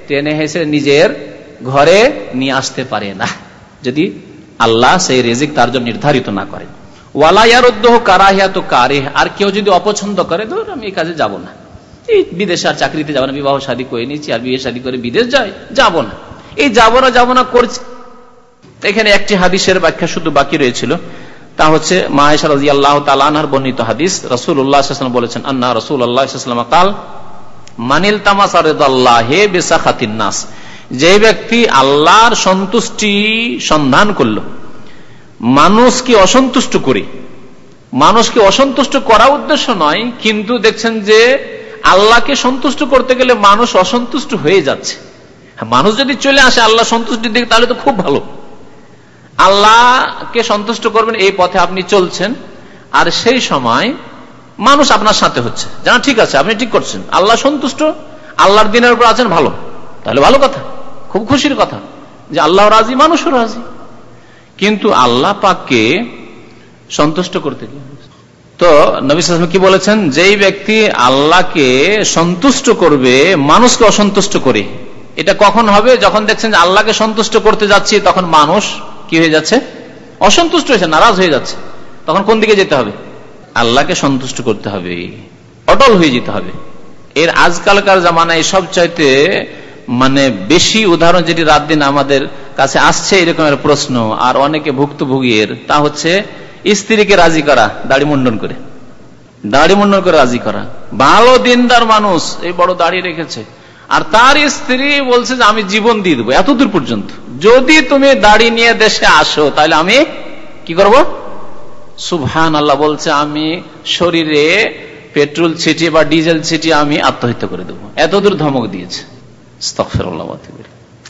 টেনে হেসে নিজের ঘরে নিয়ে আসতে পারে না। যদি আল্লাহ সেই রেজিক তার জন্য নির্ধারিত না কারে। আর কেউ যদি অপছন্দ করে ধর আমি এই কাজে যাব না। এই বিদেশে আর চাকরিতে যাব না, বিবাহ শাদী করে নিচ্ছি আর বিয়ে শাদী করে বিদেশ যায় যাব না। এই যাব না যাব না, করছে। এখানে একটি হাদিসের ব্যাখ্যা শুধু বাকি রয়েছিল। তা হচ্ছে মায়েশা রাজি আল্লাহ তালানহার বর্ণিত হাদিস। রসুল উল্লাহ বলেছেন, আন্না রসুল আল্লাহ কাল, মানিল তামাসারে বেসাখাতিন নাস। যে ব্যক্তি আল্লাহর সন্তুষ্টি সন্ধান করল মানুষকে অসন্তুষ্ট করে? মানুষকে অসন্তুষ্ট করা উদ্দেশ্য নয়, কিন্তু দেখছেন যে আল্লাহকে সন্তুষ্ট করতে গেলে মানুষ অসন্তুষ্ট হয়ে যাচ্ছে। মানুষ যদি চলে আসে আল্লাহ সন্তুষ্টির দিকে, তাহলে তো খুব ভালো। আল্লাহকে সন্তুষ্ট করবেন, এই পথে আপনি চলছেন। আর সেই সময় মানুষ আপনার সাথে হচ্ছে। জানা ঠিক আছে, আপনি ঠিক করছেন। আল্লাহ সন্তুষ্ট, আল্লাহর দিনের উপর আছেন, ভালো। তাহলে ভালো কথা, খুব খুশির কথা যে আল্লাহ রাজি, মানুষও রাজি। কিন্তু আল্লাহ পাককে সন্তুষ্ট করতে তো নবী কি বলেছেন? যেই ব্যক্তি আল্লাহকে সন্তুষ্ট করবে, মানুষকে অসন্তুষ্ট করে, এটা কখন হবে? যখন দেখছেন আল্লাহকে সন্তুষ্ট করতে যাচ্ছি, তখন মানুষ কি হয়ে যাচ্ছে? অসন্তুষ্ট হয়েছে, নারাজ হয়ে যাচ্ছে। তখন কোন দিকে যেতে হবে? আল্লাহকে সন্তুষ্ট করতে হবে, অটল হয়ে যেতে হবে। এর আজকালকার জামানায় সব চাইতে মানে বেশি উদাহরণ যেটি রাত দিন আমাদের কাছে আসছে এরকমের প্রশ্ন, আর অনেকে ভুক্তভোগীর তা হচ্ছে স্ত্রীকে রাজি করা, দাড়ি মুন্ডন করে। দাড়ি মুন্ডন করে রাজি করা। ভালো দিনদার মানুষ, এই বড় দাড়ি রেখেছে। আর তার স্ত্রী বলছে যে, আমি জীবন দিয়ে দেবো, এতদূর পর্যন্ত। যদি তুমি দাড়ি নিয়ে দেশে আসো, তাহলে আমি কি করব? সুভান আল্লাহ বলছে, আমি শরীরে পেট্রোল ছিটিয়ে বা ডিজেল ছিটিয়ে আমি আত্মহত্যা করে দেবো। এতদূর ধমক দিয়েছে।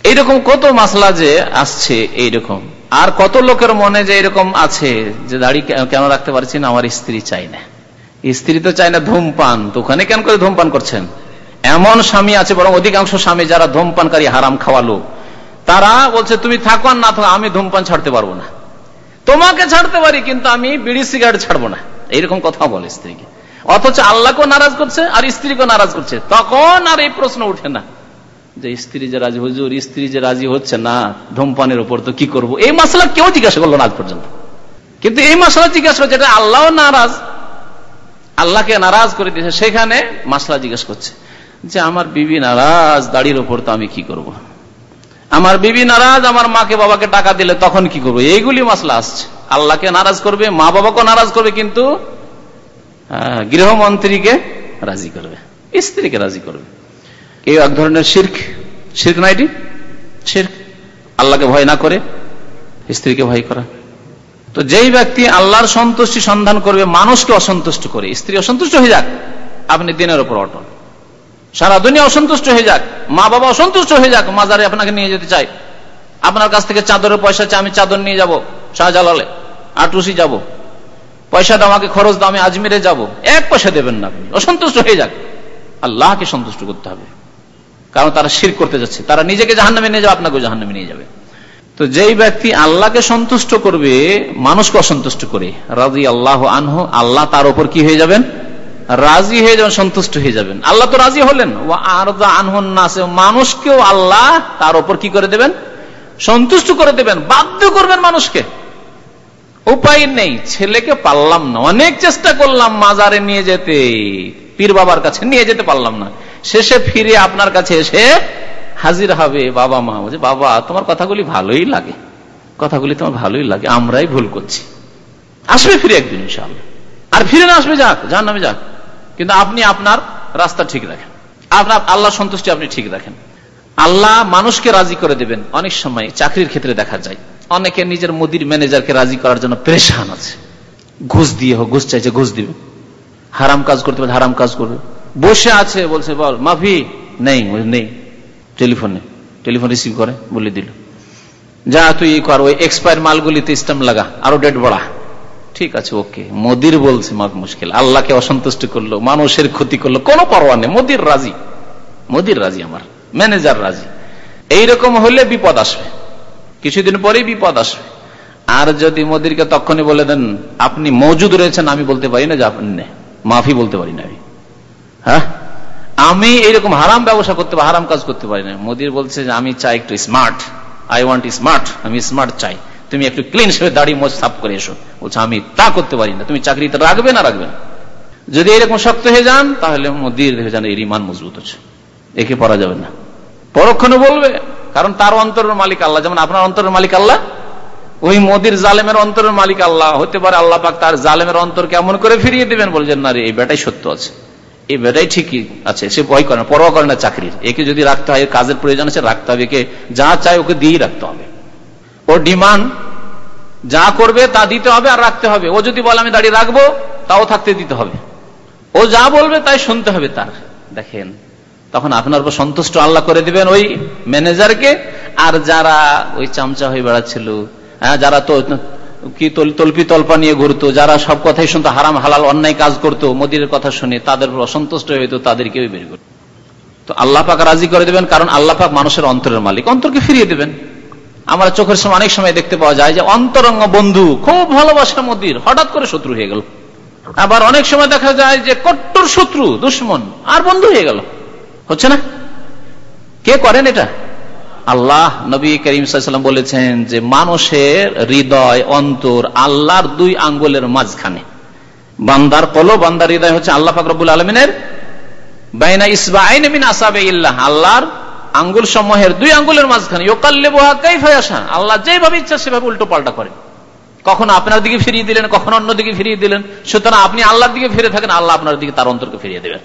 এইরকম কত মাসলা যে আসছে এইরকম। আর কত লোকের মনে যে এরকম আছে, যে দাড়ি কেন রাখতে পারছি না? আমার স্ত্রী চাই না। স্ত্রী তো চায় না ধূমপান। তো ওখানে কেন করে ধূমপান করছেন? এমন স্বামী আছে, বরং অধিকাংশ স্বামী যারা ধূমপানকারী হারাম খাওয়া লোক, তারা বলছে, তুমি থাকো আর না থাকো, আমি ধূমপান ছাড়তে পারব না। তোমাকে ছাড়তে পারি, কিন্তু আমি বিড়ি সিগারেট ছাড়বো না। এইরকম কথা বলে স্ত্রীকে। অথচ আল্লাহকেও নারাজ করছে, আর স্ত্রীকেও নারাজ করছে। তখন আর এই প্রশ্ন উঠে না যে, স্ত্রী যে রাজি, হুজুর, স্ত্রী যে রাজি হচ্ছে না, ধূমপানের উপর তো কি করব? এই মশলা কেউ জিজ্ঞাসা করল না আজ পর্যন্ত। কিন্তু এই মশলা জিজ্ঞাসা করছে এটা আল্লাহ নারাজ, আল্লাহকে নারাজ করে দিয়েছে, সেখানে মাসলা জিজ্ঞেস করছে। যে আমার বিবি নারাজ, দাড়ির ওপর তো আমি কি করব। আমার বিবি নারাজ, আমার মাকে, বাবাকে টাকা দিলে তখন কি করব? এইগুলি মাসলা আসছে। আল্লাহকে নারাজ করবে, মা বাবাকে নারাজ করবে, কিন্তু গৃহমন্ত্রীকে রাজি করবে, স্ত্রীকে রাজি করবে। এই এক ধরনের শির্ক? শির্ক না এটি শির্ক। আল্লাহকে ভয় না করে, স্ত্রীকে ভয় করা। তো যেই ব্যক্তি আল্লাহর সন্তুষ্টি সন্ধান করবে, মানুষকে অসন্তুষ্ট করে, স্ত্রী অসন্তুষ্ট হয়ে যাক, আপনি দিনের ওপর অটল। সারা দুনিয়া অসন্তুষ্ট হয়ে যাক, মা বাবা অসন্তুষ্ট হয়ে যাক, মাজারে আপনাকে নিয়ে যেতে চাই। আপনার কাছ থেকে চাদরের পয়সা চাই, আমি চাদর নিয়ে যাব শাহজালালে আটুসি যাব। পয়সা দাও আমাকে খরচ দাও, আমি আজমিরে যাব। এক পয়সা দেবেন না আপনি, অসন্তুষ্ট হয়ে যাক। আল্লাহকে সন্তুষ্ট করতে হবে। কারণ তারা শির করতে যাচ্ছে, তারা নিজেকে জাহান্নামে নিয়ে যাবে আপনাকে জাহান্নামে নিয়ে যাবে। তো যেই ব্যক্তি আল্লাহকে সন্তুষ্ট করবে, মানুষকে অসন্তুষ্ট করে রাজি আল্লাহ আনহ, আল্লাহ তার উপর কি হয়ে যাবেন? রাজি হয়ে যাবেন সন্তুষ্ট হয়ে যাবেন। আল্লাহ তো রাজি হলেন। ও আরদা আনহন নাসে মানুষকেও আল্লাহ তার উপর কি করে দেবেন? সন্তুষ্ট করে দেবেন। বাধ্য করবেন মানুষকে। উপায় নেই। ছেলেকে পারলাম না। অনেক চেষ্টা করলাম মাজারে নিয়ে যেতে। পীর বাবার কাছে নিয়ে যেতে পারলাম না। শেষে ফিরে আপনার কাছে এসে হাজির হবে বাবা মা। বলছে, বাবা, তোমার কথাগুলি ভালোই লাগে। কথাগুলি তোমার ভালোই লাগে। আমরাই ভুল করছি। আসবে ফিরে একদিন ইনশাল্লাহ আর ফিরে না আসবে, যাক যার নামে যাক। কিন্তু আপনি আপনার রাস্তা ঠিক রাখেন। আপনার আল্লাহ সন্তুষ্টি আপনি ঠিক রাখেন। আল্লাহ মানুষকে রাজি করে দেবেন। অনেক সময় চাকরির ক্ষেত্রে দেখা যায়, অনেকে নিজের মোদির ম্যানেজারকে রাজি করার জন্য প্রেশান আছে। ঘুষ দিয়ে হোক, ঘুষ চাইছে, ঘুষ দিবে। হারাম কাজ করতে পারে হারাম কাজ করবে। বসে আছে, বলছে, বল, মাফি? নেই নেই। টেলিফোনে, টেলিফোন রিসিভ করে, বলে দিল। যা তুই কর, ওই এক্সপায়ার মালগুলিতে স্টাম্প লাগা, আরও ডেট বাড়া। ঠিক আছে, ওকে। মোদির বলছে, মাফ মুশকিল। আল্লাহকে অসন্তুষ্ট করল, মানুষের ক্ষতি করল, কোনো পরোয়া নেই। মোদির রাজি। মোদির রাজি আমার। ম্যানেজার রাজি। এইরকম হলে বিপদ আসবে। কিছুদিন পরেই বিপদ আসবে। আর যদি মোদিরকে তখনই বলে দেন, আপনি মজুদ রয়েছেন, আমি বলতে পারি না যে আপনি মাফি বলতে পারি না আমি। হ্যাঁ? আমি এইরকম হারাম ব্যবসা করতে পারি, হারাম কাজ করতে পারি না। মোদির বলছে যে, আমি চাই একটু স্মার্ট আই ওয়ান্ট স্মার্ট আমি স্মার্ট চাই। তুমি একটু ক্লিন সেবে দাড়ি মোজ সাফ করে এসো। বলছে, আমি তা করতে পারি না। তুমি চাকরিতে রাখবে না রাখবে না। যদি এরকম শক্ত হয়ে যান, তাহলে মোদির হয়ে যান এর ইমান মজবুত হচ্ছে। একে পড়া যাবে না। পরক্ষণে বলবে, কারণ তার অন্তরের মালিক আল্লাহ। যেমন আপনার অন্তরের মালিক আল্লাহ, ওই মোদির জালেমের অন্তরের মালিক আল্লাহ। হতে পারে আল্লাহ পাক তার জালেমের অন্তর কেমন করে ফিরিয়ে দিবেন, বলছেন, না রে, এই বেটাই সত্য আছে। এই বেটাই ঠিকই আছে, সে ভয় করে না, পরোয়া করে না চাকরির। একে যদি রাখতে হয় কাজের প্রয়োজন আছে, রাখতে হবে। একে যা চায়, ওকে দিয়েই রাখতে হবে। ওর ডিমান্ড, যা করবে তা দিতে হবে আর রাখতে হবে। ও যদি বলে, আমি দাঁড়িয়ে রাখব, তাও থাকতে দিতে হবে। ও যা বলবে তাই শুনতে হবে তার। দেখেন, তখন আপনার উপর সন্তুষ্ট আল্লাহ করে দিবেন ওই ম্যানেজারকে। আর যারা ওই চামচা হয়ে বেড়াচ্ছিল হ্যাঁ যারা তো কি তল্পি তল্পা নিয়ে ঘুরতো, যারা সব কথাই শুনতো, হারাম হালাল অন্যায় কাজ করতো, মোদির কথা শুনে তাদের অসন্তুষ্ট হইতো তাদেরকে বের করতো। তো আল্লাহ পাক রাজি করে দেবেন, কারণ আল্লাহ পাক মানুষের অন্তরের মালিক। অন্তরকে ফিরিয়ে দেবেন। আমরা চোখের সময় অনেক সময় দেখতে পাওয়া যায় যে অন্তরঙ্গ বন্ধু, খুব ভালোবাসা মোদির হঠাৎ করে শত্রু হয়ে গেল। আবার অনেক সময় দেখা যায় যে কট্টর শত্রু, দুশ্মন, আর বন্ধু হয়ে গেল। হচ্ছে না? কে করেন এটা? আল্লাহ নবী করিম সাল্লাম বলেছেন যে মানুষের হৃদয়, অন্তর আল্লাহর দুই আঙ্গুলের মাঝখানে। বান্দার কলো বান্দার হৃদয় হচ্ছে আল্লাহ ফাকরবুল আলমিনের। বাইনা মিন আসাবে ইল্লাহ আল্লাহর আঙ্গুল সমূহের দুই আঙ্গুলের মাঝখানে আল্লাহ যেভাবে ইচ্ছা সেভাবে উল্টো পাল্টা করে কখন আপনার দিকে ফিরিয়ে দিলেন, কখন অন্য দিকে ফিরিয়ে দিলেন। সুতরাং আপনি আল্লাহর দিকে ফিরে থাকেন, আল্লাহ আপনার দিকে তার অন্তরকে ফিরিয়ে দেবেন।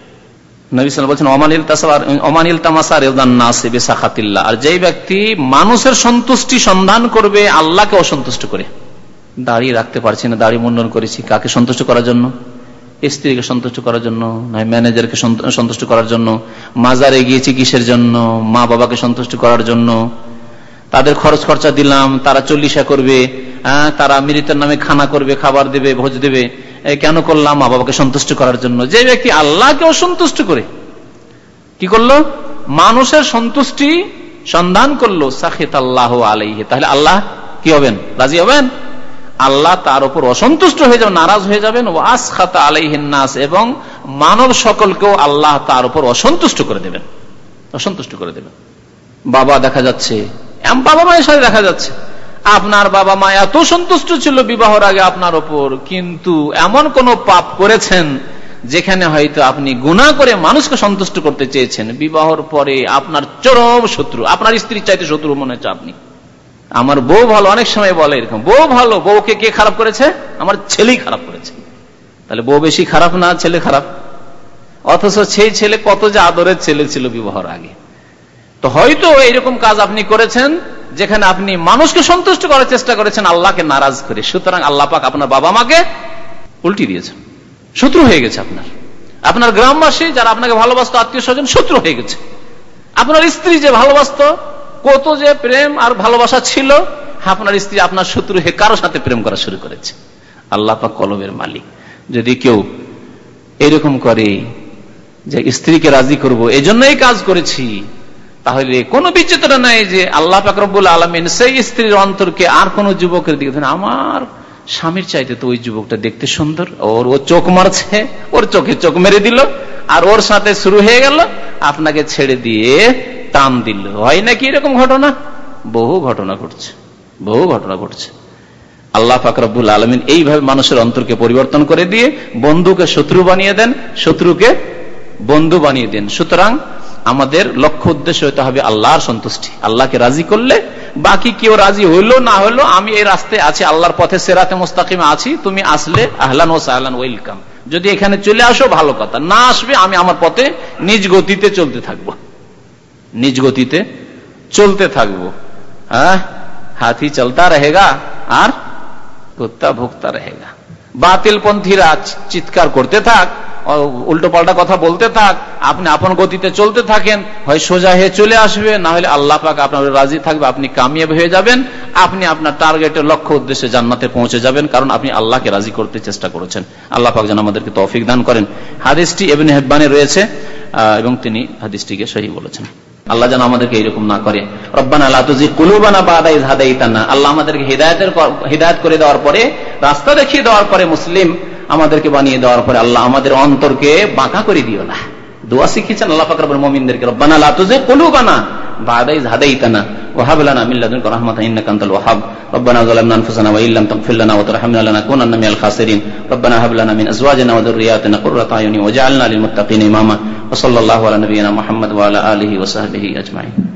আর যেই ব্যক্তি মানুষের সন্তুষ্টি সন্ধান করবে, আল্লাহকে অসন্তুষ্ট করে। দাড়ি রাখতে পারছি না দাড়ি মুন্ডন করেছি। কাকে সন্তুষ্ট করার জন্য? স্ত্রীকে সন্তুষ্ট করার জন্য নয় ম্যানেজারকে সন্তুষ্ট করার জন্য, মাজারে গিয়েছি কিসের জন্য, মা বাবাকে সন্তুষ্ট করার জন্য, তাদের খরচ খরচা দিলাম, তারা চল্লিশা করবে তারা মৃতের নামে খানা করবে, খাবার দেবে, ভোজ দেবে কেন করলাম? মা বাবাকে সন্তুষ্ট করার জন্য। যে ব্যক্তি আল্লাহকে অসন্তুষ্ট করে, কি করল? মানুষের সন্তুষ্টি সন্ধান করল সাখিত আল্লাহ আলাইহে। তাহলে আল্লাহ কি হবেন? রাজি হবেন? আল্লাহ তার উপর অসন্তুষ্ট হয়ে যাবেন নারাজ হয়ে যাবেন। ও আসখাতা আলাইহিনাস এবং মানব সকলকেও আল্লাহ তার উপর অসন্তুষ্ট করে দেবেন। অসন্তুষ্ট করে দেবেন। বাবা দেখা যাচ্ছে বাবা মায়ের সাথে দেখা যাচ্ছে, আপনার বাবা মা এত সন্তুষ্ট ছিল বিবাহর আগে আপনার ওপর কিন্তু এমন কোন পাপ করেছেন, যেখানে হয়তো আপনি গুণা করে মানুষকে সন্তুষ্ট করতে চেয়েছেন। বিবাহর পরে আপনার চরম শত্রু, আপনার স্ত্রীর চাইতে শত্রু মনে হচ্ছে আপনি। আমার বউ ভালো, অনেক সময় বলে এরকম, বউ ভালো, বউকে কে খারাপ করেছে? আমার ছেলেই খারাপ করেছে। তাহলে বউ বেশি খারাপ না, ছেলে খারাপ? অথচ সেই ছেলে কত যে আদরের ছেলে ছিল বিবাহর আগে। তো হয়তো এইরকম কাজ আপনি করেছেন, যেখানে আপনি মানুষকে সন্তুষ্ট করার চেষ্টা করেছেন, আল্লাহকে নারাজ করে। সুতরাং আল্লাহ পাক আপনার বাবা মাকে উল্টি দিয়েছেন। শত্রু হয়ে গেছে আপনার। আপনার গ্রামবাসী যারা আপনাকে ভালোবাসত, আত্মীয় স্বজন, শত্রু হয়ে গেছে। আপনার স্ত্রী যে ভালোবাসত কত যে প্রেম আর ভালোবাসা ছিল, আপনার স্ত্রী আপনার শত্রু হে কারও সাথে প্রেম করা শুরু করেছে। আল্লাহ পাক কলমের মালিক। যদি কেউ এরকম করে যে স্ত্রীকে রাজি করব জন্যই কাজ করেছি, তাহলে কোনো বিচিত্র নাই যে আল্লাহ পাকরবুল আলমিন সেই স্ত্রীর অন্তরকে আর কোন যুবকের দিকে আমার স্বামীর চাইতে তো ওই যুবকটা দেখতে সুন্দর, ওর ও চোখ মারছে, ওর চোখে চোখ মেরে দিল, আর ওর সাথে শুরু হয়ে গেল, আপনাকে ছেড়ে দিয়ে টান দিল। হয় নাকি এরকম ঘটনা? বহু ঘটনা ঘটছে। বহু ঘটনা ঘটছে। আল্লাহ ফাকরাবুল আলমিন এইভাবে মানুষের অন্তরকে পরিবর্তন করে দিয়ে বন্ধুকে শত্রু বানিয়ে দেন, শত্রুকে বন্ধু বানিয়ে দেন। সুতরাং আমাদের লক্ষ্য উদ্দেশ্য হতে হবে আল্লাহর সন্তুষ্টি। আল্লাহকে রাজি করলে বাকি কেউ রাজি হইল না হইল, আমি এই রাস্তায় আছি, আল্লাহর পথে সেরাতে মোস্তাকিমে আছি, তুমি আসলে আহলান ও সাহলান, ওয়েলকাম। যদি এখানে চলে আসো, ভালো কথা। না আসবে, আমি আমার পথে নিজ গতিতে চলতে থাকব। নিজ গতিতে চলতে থাকব। হাতি চলতা রেগা আর কুত্তা ভুক্তা রেগা বাতিল পন্থীরা চিৎকার করতে থাক উল্টো পাল্টা কথা বলতে থাক, আপনি আপন গতিতে চলতে থাকেন, হয় সোজা হয়ে চলে আসবে, না হলে আল্লাহ পাক আপনার রাজি থাকবে, আপনি কামিয়াব হয়ে যাবেন, আপনি আপনার টার্গেটের লক্ষ্য উদ্দেশ্যে জান্নাতে পৌঁছে যাবেন, কারণ আপনি আল্লাহকে রাজি করতে চেষ্টা করেছেন। আল্লাহ পাক যেন আমাদেরকে তৌফিক দান করেন। হাদিসটি এবনে হেব্বানে রয়েছে এবং তিনি হাদিসটিকে সহি বলেছেন। আল্লাহ যেন আমাদেরকে এইরকম না করে। আল্লাহ তুজি আল্লাহ আমাদেরকে হৃদায়তের হৃদায়ত করে দেওয়ার পরে, রাস্তা দেখিয়ে দেওয়ার পরে মুসলিম আমাদেরকে বানিয়ে দেওয়ার পরে আল্লাহ আমাদের অন্তরকে বাঁকা করে দিও না। দোয়া শিখিয়েছেন আল্লাহ ফাকর মমিনদেরকে, রব্বানা লাতুজে কুলুবানা। بعد إذ هديتنا. وهب لنا من لدنك رحمة إنك أنت الوهاب. ربنا ظلمنا أنفسنا وإن لم تغفر لنا وترحمنا لنكونن من الخاسرين. ربنا هب لنا من أزواجنا وذرياتنا قرة أعين وجعلنا للمتقين إماما. وصلى الله على نبينا محمد وعلى آله وصحبه أجمعين.